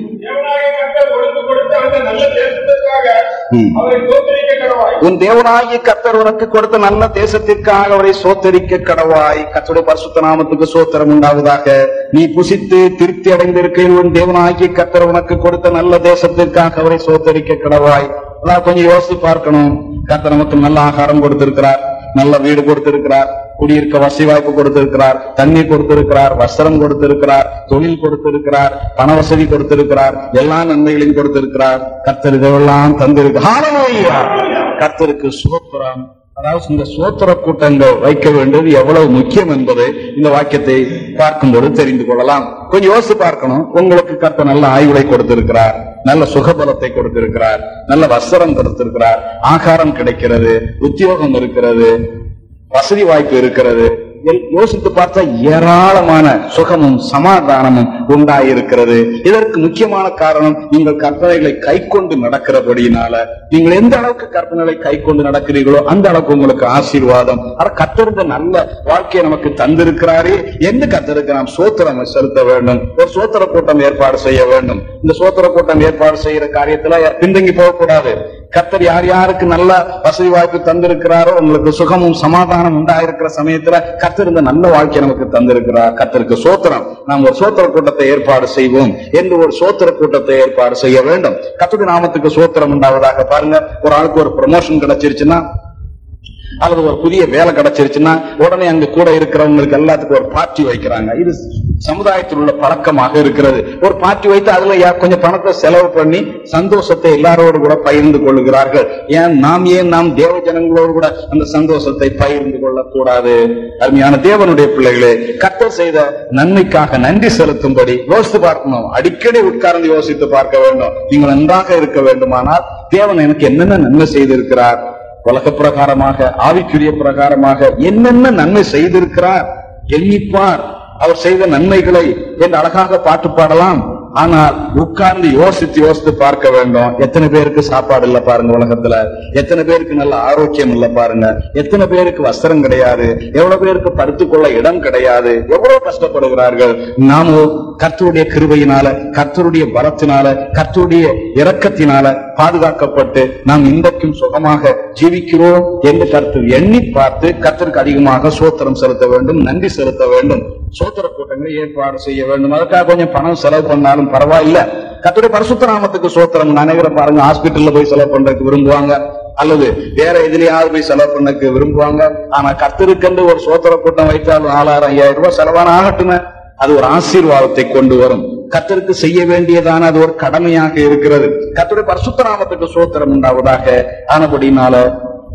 உன் தேவனாகிய கர்த்தர் உனக்கு கொடுத்த நல்ல தேசத்திற்காக அவரை சோத்தரிக்க கடவாய். கர்த்தருடைய பரிசுத்த நாமத்துக்கு சோத்திரம் உண்டாவதாக. நீ புசித்து திருப்தி அடைந்திருக்கையில் உன் தேவனாகிய கர்த்தர் உனக்கு கொடுத்த நல்ல தேசத்திற்காக அவரை சோத்தரிக்க கடவாய். அதான் கொஞ்சம் யோசித்து பார்க்கணும். கர்த்தர் நமக்கு நல்ல ஆகாரம் கொடுத்திருக்கிறார். நல்ல வீடு கொடுத்திருக்கிறார் குடியிருக்க வசதி வாய்ப்பு கொடுத்திருக்கிறார் தண்ணீர் கொடுத்திருக்கிறார் வஸ்திரம் கொடுத்திருக்கிறார் தொழில் கொடுத்திருக்கிறார் பண வசதி கொடுத்திருக்கிறார் எல்லா நன்மைகளையும் கொடுத்திருக்கிறார். கத்தர் இதெல்லாம் தந்திருக்கு. கத்தருக்கு கர்த்தருக்கு அதாவது இந்த சோத்திர கூட்டங்கள் வைக்க வேண்டியது எவ்வளவு முக்கியம் என்பதை இந்த வாக்கியத்தை பார்க்கும்போது தெரிந்து கொள்ளலாம். கொஞ்சம் யோசித்து பார்க்கணும். உங்களுக்கு கத்த நல்ல ஆய்வுகளை கொடுத்திருக்கிறார். நல்ல சுகபலத்தை கொடுத்திருக்கிறார். நல்ல வஸ்திரம் கொடுத்திருக்கிறார். ஆகாரம் கிடைக்கிறது. உத்தியோகம் இருக்கிறது. வசதி வாய்ப்பு இருக்கிறது. யோசித்து பார்த்தா ஏராளமான சுகமும் சமாதானமும் உண்டாயிருக்கிறது. இதற்கு முக்கியமான காரணம் நீங்கள் கற்பனைகளை கை கொண்டு நடக்கிறபடியினால. நீங்கள் எந்த அளவுக்கு கற்பனைகளை கை கொண்டு நடக்கிறீர்களோ அந்த அளவுக்கு உங்களுக்கு ஆசீர்வாதம். ஆனா கத்திருந்த நல்ல வாழ்க்கையை நமக்கு தந்திருக்கிறாரே. என்று கத்திருக்கு நாம் சோத்திரம் செலுத்த வேண்டும்? ஒரு சோத்திர கூட்டம் ஏற்பாடு செய்ய வேண்டும். இந்த சோத்திர கூட்டம் ஏற்பாடு செய்யற காரியத்துல பின்தங்கி போகக்கூடாது? கத்தர் யார் யாருக்கு நல்ல வசதி வாய்ப்பு தந்திருக்கிறாரோ உங்களுக்கு சுகமும் சமாதானம் உண்டாயிருக்கிற சமயத்துல கத்தர் இந்த நல்ல வாழ்க்கை நமக்கு தந்திருக்கிறார். கத்தருக்கு சோத்திரம். நாம் ஒரு சோத்திர கூட்டத்தை ஏற்பாடு செய்வோம் என்று ஒரு சோத்திர கூட்டத்தை ஏற்பாடு செய்ய வேண்டும். கத்தது நாமத்துக்கு சோத்திரம் உண்டாவதாக பாருங்க. ஒரு ஆளுக்கு ஒரு ப்ரமோஷன் கிடைச்சிருச்சுன்னா அல்லது ஒரு புதிய வேலை கிடைச்சிருச்சுன்னா உடனே அங்க கூட இருக்கிறவங்களுக்கு எல்லாத்துக்கும் ஒரு பார்ட்டி வைக்கிறாங்க. இது சமுதாயத்தில் உள்ள பழக்கமாக இருக்கிறது. ஒரு பார்ட்டி வைத்து அதுல யா- கொஞ்சம் பணத்தை செலவு பண்ணி சந்தோஷத்தை எல்லாரோடு கூட பகிர்ந்து கொள்ளுகிறார்கள் ஏன் நாம் ஏன் நாம் தேவ ஜனங்களோடு கூட அந்த சந்தோஷத்தை பகிர்ந்து கொள்ளக்கூடாது? அருமையான தேவனுடைய பிள்ளைகளே கர்த்தர் செய்த நன்மைக்காக நன்றி செலுத்தும்படி யோசித்து பார்க்கணும். அடிக்கடி உட்கார்ந்து யோசித்து பார்க்க வேண்டும். நீங்கள் நன்றாக இருக்க வேண்டுமானால் தேவன் எனக்கு என்னென்ன நன்மை செய்திருக்கிறார்? உலக பிரகாரமாக ஆவிக்குரிய பிரகாரமாக என்னென்ன நன்மை செய்திருக்கிறார்? எண்ணிப்பார். அவர் செய்த நன்மைகளை என்று அழகாக பாட்டு பாடலாம். ஆனால் உட்கார்ந்து யோசித்து யோசித்து பார்க்க வேண்டும். எத்தனை பேருக்கு சாப்பாடு இல்ல பாருங்க உலகத்துல. எத்தனை பேருக்கு நல்ல ஆரோக்கியம் இல்ல பாருங்க. எத்தனை பேருக்கு வஸ்திரம் கிடையாது. எவ்வளவு பேருக்கு படுத்துக்கொள்ள இடம் கிடையாது. எவ்வளவு கஷ்டப்படுகிறார்கள். நாமோ கர்த்தருடைய கிருபையினால கர்த்தருடைய பலத்தினால கர்த்தருடைய இரக்கத்தினால பாதுகாக்கப்பட்டு நாம் இன்றைக்கும் சுகமாக ஜீவிக்கிறோம் என்று கருத்து எண்ணி பார்த்து கத்திற்கு அதிகமாக சோத்திரம் செலுத்த வேண்டும் நன்றி செலுத்த வேண்டும். சோத்திர கூட்டங்களை ஏற்பாடு செய்ய வேண்டும். அதுக்காக கொஞ்சம் பணம் செலவு பண்ணாலும் பரவாயில்ல. கத்துடைய பரசுத்தராமத்துக்கு சோத்திரம். அனைவரை பாருங்க ஹாஸ்பிட்டல்ல போய் செலவு பண்றதுக்கு விரும்புவாங்க. அல்லது வேற எதுலயாவது போய் செலவு பண்ணக்கு விரும்புவாங்க. ஆனா கத்திருக்கென்று ஒரு சோத்திர கூட்டம் வைத்தால் நாலாயிரம் ஐயாயிரம் ரூபாய் செலவான ஆகட்டுமே. அது ஒரு ஆசீர்வாதத்தை கொண்டு வரும். கத்தருக்கு செய்ய வேண்டியதான அது ஒரு கடமையாக இருக்கிறது. கத்தருடைய பரிசுத்த நாமத்துக்கு சோத்திரம் உண்டாவதாக ஆனபடினால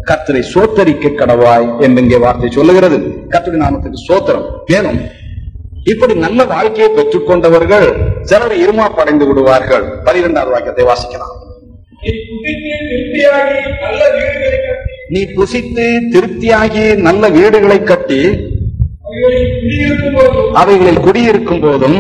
கத்தரை சோத்தரிக்க கடவாய் என்று இங்கே வார்த்தை சொல்லுகிறது. கர்த்தருடைய நாமத்துக்கு சோத்திரம். மேலும் இப்படி நல்ல வாழ்க்கையை பெற்றுக்கொண்டவர்கள் சிலர் இருமாப்படைந்து விடுவார்கள். பனிரெண்டாவது வாக்கியத்தை வாசிக்கலாம். நீ புசித்து திருப்தியாகி நல்ல வீடுகளை கட்டி அவைகளில் குடியிருக்கும் போதும்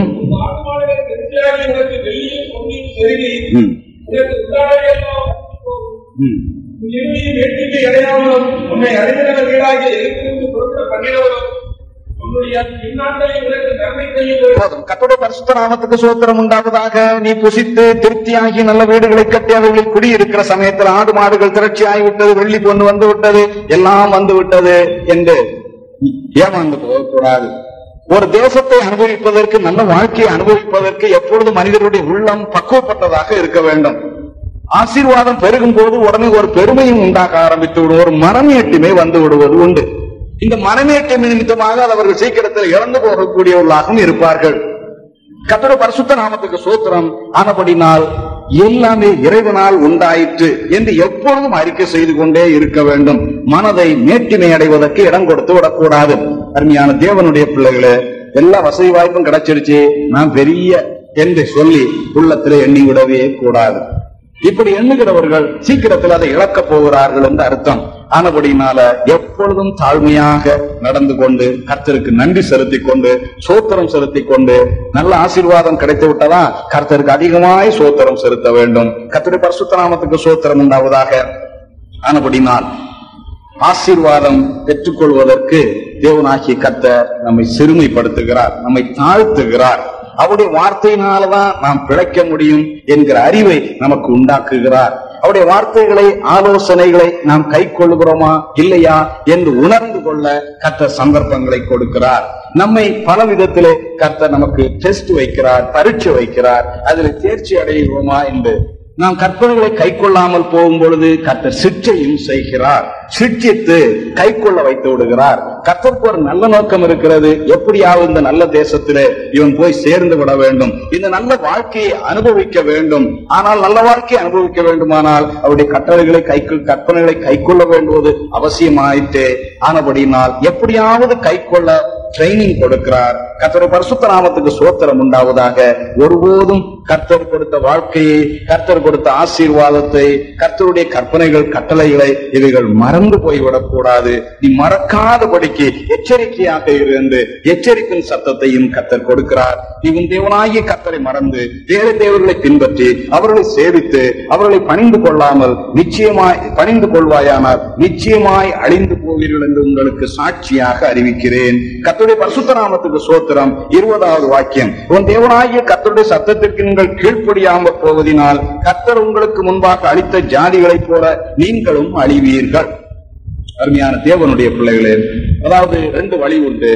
நாமத்துக்கு சோத்திரம் உண்டாவதாக நீ புசித்து திருப்தியாகி நல்ல வீடுகளை கட்டி அவைகளில் குடியிருக்கிற சமயத்தில் ஆடு மாடுகள் திரட்சியாகி விட்டது வெள்ளி பொண்ணு வந்து விட்டது எல்லாம் வந்து விட்டது என்று ஏமாந்து போகக்கூடாது ஒரு தேசத்தை அனுபவிப்பதற்கு நல்ல வாழ்க்கையை அனுபவிப்பதற்கு எப்பொழுது மனிதருடைய உள்ளம் பக்குவப்பட்டதாக இருக்க வேண்டும். ஆசீர்வாதம் பெருகும் போது உடனே ஒரு பெருமையும் உண்டாக ஆரம்பித்து விடும் ஒரு மனமேட்டுமே வந்து விடுவது உண்டு. இந்த மனமேட்டை நிமித்தமாக அது அவர்கள் சீக்கிரத்தில் இழந்து போகக்கூடியவர்களாகவும் இருப்பார்கள். கத்தட பரிசுத்த நாமத்துக்கு சோத்திரம். ஆனபடினால் எல்லாமே இறைவனால் உண்டாயிற்று என்று எப்பொழுதும் அறிக்கை செய்து கொண்டே இருக்க வேண்டும். மனதை மேட்டிமை அடைவதற்கு இடம் கொடுத்து விடக்கூடாது. அருமையான தேவனுடைய பிள்ளைகளே எல்லா வசதி வாய்ப்பும் கிடைச்சிருச்சு நான் பெரிய என்று சொல்லி உள்ளத்திலே எண்ணி விடவே கூடாது. இப்படி எண்ணுகிறவர்கள் சீக்கிரத்தில் அதை இழக்கப் போகிறார்கள் என்று அர்த்தம். ஆனபடினால எப்பொழுதும் தாழ்மையாக நடந்து கொண்டு கர்த்தருக்கு நன்றி செலுத்திக் கொண்டு சோத்திரம் செலுத்திக் கொண்டு நல்ல ஆசீர்வாதம் கிடைத்து விட்டதா? கர்த்தருக்கு அதிகமாய் சோத்திரம் செலுத்த வேண்டும். கர்த்தருடைய பரிசுத்த நாமத்துக்கு சோத்திரம் உண்டாவதாக. ஆனபடினால் ஆசீர்வாதம் பெற்றுக்கொள்வதற்கு தேவனாகிய கர்த்தர் நம்மை சிறுமைப்படுத்துகிறார் நம்மை தாழ்த்துகிறார். அவருடைய வார்த்தையினாலதான் நாம் பிழைக்க முடியும் என்கிற அறிவை நமக்கு உண்டாக்குகிறார். அவருடைய வார்த்தைகளை ஆலோசனைகளை நாம் கை கொள்ளுகிறோமா இல்லையா என்று உணர்ந்து கொள்ள கத்த சந்தர்ப்பங்களை கொடுக்கிறார். நம்மை பல விதத்திலே கர்த்தர் நமக்கு டெஸ்ட் வைக்கிறார் பரீட்சை வைக்கிறார். அதில் தேர்ச்சி அடைகிறோமா என்று நாம் கற்பனைகளை கை கொள்ளாமல் போகும் பொழுது கத்த சிற்றையும் செய்கிறார். சிற்றித்து கை கொள்ள வைத்து விடுகிறார். கத்தருக்கு ஒரு நல்ல நோக்கம் இருக்கிறது. எப்படியாவது இந்த நல்ல தேசத்திலே இவன் போய் சேர்ந்து விட வேண்டும். இந்த நல்ல வாழ்க்கையை அனுபவிக்க வேண்டும். ஆனால் நல்ல வாழ்க்கையை அனுபவிக்க வேண்டுமானால் அவருடைய கட்டளைகளை கை கற்பனைகளை கை கொள்ள வேண்டுவது அவசியமாயிற்றே. ஆனபடினால் எப்படியாவது கை கொள்ள ட்ரைனிங் கொடுக்கிறார். கர்த்தருடைய பரிசுத்த நாமத்துக்கு சோத்திரம் உண்டாவதாக. ஒருபோதும் கர்த்தர் கொடுத்த வாழ்க்கையை கர்த்தர் கொடுத்த ஆசீர்வாதத்தை கர்த்தருடைய கற்பனைகள் கட்டளைகளை இவைகள் மறந்து போய்விடக் கூடாது நீ மறக்காதபடிக்கு எச்சரிக்கையாக இருந்து எச்சரிக்கும் சத்தத்தையும் கத்தர் கொடுக்கிறார். இவன் தேவனாகிய கத்தரை மறந்து வேறு தேவர்களை பின்பற்றி அவர்களை சேவித்து அவர்களை பணிந்து கொள்ளாமல் நிச்சயமாய் பணிந்து கொள்வாயானால் நிச்சயமாய் அழிந்து போவீர்கள் என்று உங்களுக்கு சாட்சியாக அறிவிக்கிறேன். கர்த்தருடைய பரிசுத்த நாமத்துக்கு சோத்திரம் இருபதாவது வாக்கியம். உன் தேவனாகிய கத்தருடைய சத்தத்திற்கு நீங்கள் கீழ்ப்படியாமல் போவதினால் கத்தர் உங்களுக்கு முன்பாக அளித்த ஜாதிகளைப் போல நீங்களும் அழிவீர்கள். அருமையான தேவனுடைய பிள்ளைகளே அதாவது ரெண்டு வழி உண்டு.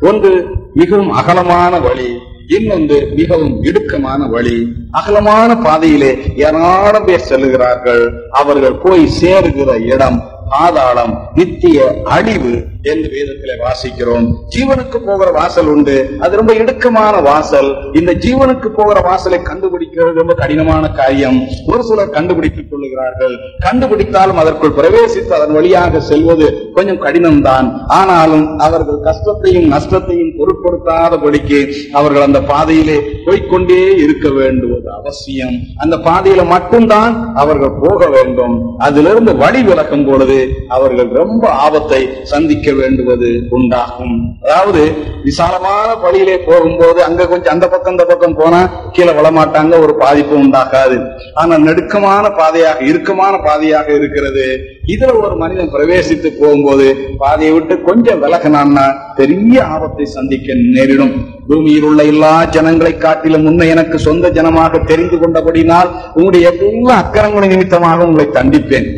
ஒன்று மிகவும் அகலமான வழி இன்னொன்று மிகவும் இடுக்கமான வழி. அகலமான பாதையிலே ஏராளம் பேர் செல்லுகிறார்கள் அவர்கள் போய் சேருகிற இடம் பாதாளம் நித்திய அழிவு என்று வேதத்திலே வாசிக்கிறோம். ஜீவனுக்கு போகிற வாசல் உண்டு. அது ரொம்ப இடுக்கமான வாசல். இந்த ஜீவனுக்கு போகிற வாசலை கண்டுபிடிக்கிறது ரொம்ப கடினமான காரியம். ஒரு சிலர் கண்டுபிடித்துக் கொள்ளுகிறார்கள். கண்டுபிடித்தாலும் அதற்குள் பிரவேசித்து அதன் வழியாக செல்வது கொஞ்சம் கடினம்தான். ஆனாலும் அவர்கள் கஷ்டத்தையும் நஷ்டத்தையும் பொருட்படுத்தாதபடிக்கு அவர்கள் அந்த பாதையிலே போய்கொண்டே இருக்க வேண்டுவது அவசியம். அந்த பாதையில மட்டும்தான் அவர்கள் போக வேண்டும். அதிலிருந்து வழி விலகும் பொழுது அவர்கள் ரொம்ப ஆபத்தை சந்திக்க வேண்டுவது உண்டாகும். அதாவது விசாலமான வழியிலே போகும்போது அங்க கொஞ்சம் அந்த பக்கம் இந்த பக்கம் போனா கீழே விழமாட்டாங்க ஒரு பாதிப்பு உண்டாகாது. ஆனா நெடுக்கமான பாதையாக இறுக்கமான பாதையாக இருக்கிறது. இதுல ஒரு மனிதன் பிரவேசித்து போகும்போது பாதையை விட்டு கொஞ்சம் விலகினான்னா பெரிய ஆபத்தை சந்திக்க நேரிடும். பூமியில் உள்ள எல்லா ஜனங்களை காட்டிலும் முன்ன எனக்கு சொந்த ஜனமாக தெரிந்து கொண்டபடினால் உங்களுடைய எல்லா அக்கரங்களின் நிமித்தமாக உங்களை தண்டிப்பேன்.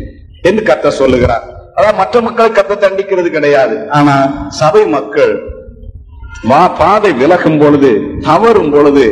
என்று கத்த சொல்லுகிறார். அதான் மற்ற மக்களை கத்த தண்டிக்கிறது கிடையாது. ஆனா சபை மக்கள் வா பாதை விலகும் பொழுது தவறும் பொழுது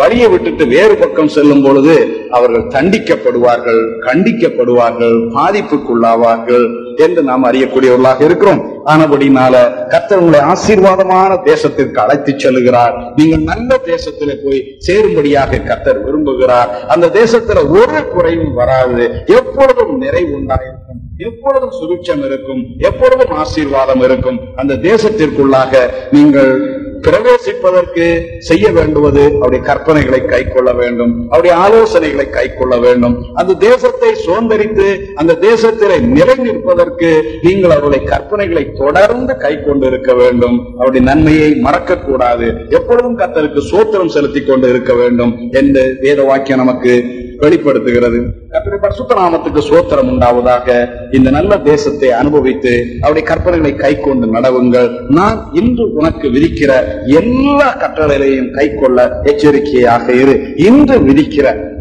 வழியை விட்டுட்டு வேறு பக்கம் செல்லும் பொழுது அவர்கள் தண்டிக்கப்படுவார்கள் கண்டிக்கப்படுவார்கள் பாதிப்புக்குள்ளாவார்கள். என்று நாம் அறியக்கூடியவர்களாக இருக்கிறோம். ஆனபடினால கர்த்தர் உங்களை ஆசீர்வாதமான தேசத்திற்கு அழைத்துச் செல்லுகிறார். நீங்கள் நல்ல தேசத்துல போய் சேரும்படியாக கர்த்தர் விரும்புகிறார். அந்த தேசத்துல ஒரு குறையும் வராது. எப்பொழுதும் நிறைவு உண்டாயிருக்கும். எப்பொழுதும் சுபிட்சம் இருக்கும். எப்பொழுதும் ஆசீர்வாதம் இருக்கும். அந்த தேசத்திற்குள்ளாக நீங்கள் பிரவேசிப்பதற்கு செய்ய வேண்டுவது அவருடைய கற்பனைகளை கை கொள்ள வேண்டும் அவருடைய ஆலோசனைகளை கை கொள்ள வேண்டும். அந்த தேசத்தை சுதந்திரித்து அந்த தேசத்திலே நிலை நிற்பதற்கு நீங்கள் அவருடைய கற்பனைகளை தொடர்ந்து கை கொண்டு இருக்க வேண்டும். அவருடைய நன்மையை மறக்க கூடாது எப்பொழுதும் கத்தருக்கு சோத்திரம் செலுத்தி கொண்டு இருக்க வேண்டும் என்று வேத வாக்கியம் நமக்கு வெளிப்படுத்துகிறது. கர்த்தருடைய பரிசுத்த நாமத்துக்கு சோத்திரம் உண்டாவதாக இந்த நல்ல தேசத்தை அனுபவித்து அவருடைய கற்பனைகளை கை கொண்டு நடவுங்கள். நான் இன்று உனக்கு விதிக்கிற எல்லா கட்டளைகளையும் கை கொள்ள எச்சரிக்கையாக இரு. இன்று விதிக்கிற.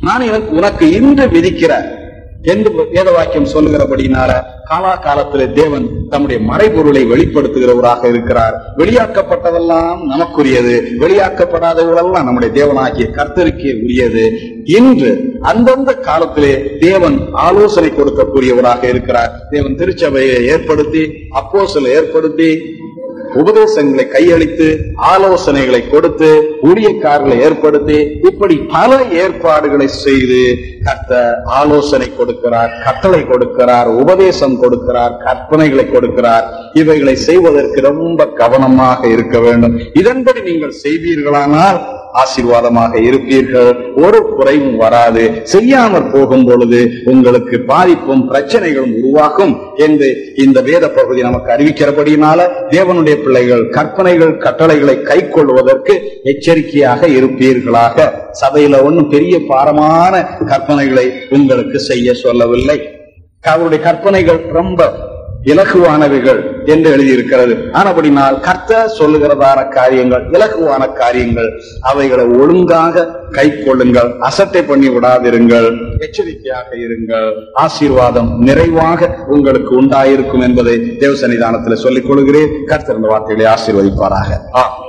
நான் எனக்கு உனக்கு இன்று விதிக்கிற என்று வேத வாக்கியம் சொல்லுகிறபடினால காலா தேவன் தம்முடைய மறைபொருளை வெளிப்படுத்துகிறவராக இருக்கிறார். வெளியாக்கப்பட்டதெல்லாம் நமக்குரியது. வெளியாக்கப்படாதவர்களெல்லாம் நம்முடைய தேவனாகிய கர்த்தருக்கே உரியது இன்று அந்தந்த காலத்திலே தேவன் ஆலோசனை கொடுக்கக்கூடியவராக இருக்கிறார். தேவன் திருச்சபையை ஏற்படுத்தி அப்போசலை ஏற்படுத்தி உபதேசங்களை கையளித்து ஆலோசனைகளை கொடுத்து ஊழியக்காரர்களை ஏற்படுத்தி இப்படி பல ஏற்பாடுகளை செய்து கத்த ஆலோசனை கொடுக்கிறார் கட்டளை கொடுக்கிறார் உபதேசம் கொடுக்கிறார் கற்பனைகளை கொடுக்கிறார். இவைகளை செய்வதற்கு ரொம்ப கவனமாக இருக்க வேண்டும். இதன்படி நீங்கள் செய்வீர்களானால் ஆசீர்வாதமாக இருப்பீர்கள். ஒரு குறைவும் வராது. செய்யாமற் போகும் பொழுது உங்களுக்கு பாதிப்பும் பிரச்சனைகளும் உருவாகும் என்று இந்த வேத பகுதி நமக்கு அறிவிக்கிறபடியினால தேவனுடைய பிள்ளைகள் கற்பனைகள் கட்டளைகளை கை கொள்வதற்கு எச்சரிக்கையாக இருப்பீர்களாக. சபையில ஒன்றும் பெரிய பாரமான கற்பனை கற்பனைகளை உங்களுக்கு செய்ய சொல்லவில்லை. அவருடைய கற்பனைகள் ரொம்ப இலகுவானவைகள் என்று எழுதியிருக்கிறது. ஆனபடினால் கர்த்த சொல்லுகிறதான காரியங்கள் இலகுவான காரியங்கள் அவைகளை ஒழுங்காக கை கொள்ளுங்கள் அசட்டை பண்ணி விடாதிருங்கள் எச்சரிக்கையாக இருங்கள். ஆசீர்வாதம் நிறைவாக உங்களுக்கு உண்டாயிருக்கும் என்பதை தேவ சன்னிதானத்தில் சொல்லிக் கொள்கிறேன். கர்த்தர் இந்த வார்த்தைகளை ஆசீர்வதிப்பாராக. ஆ.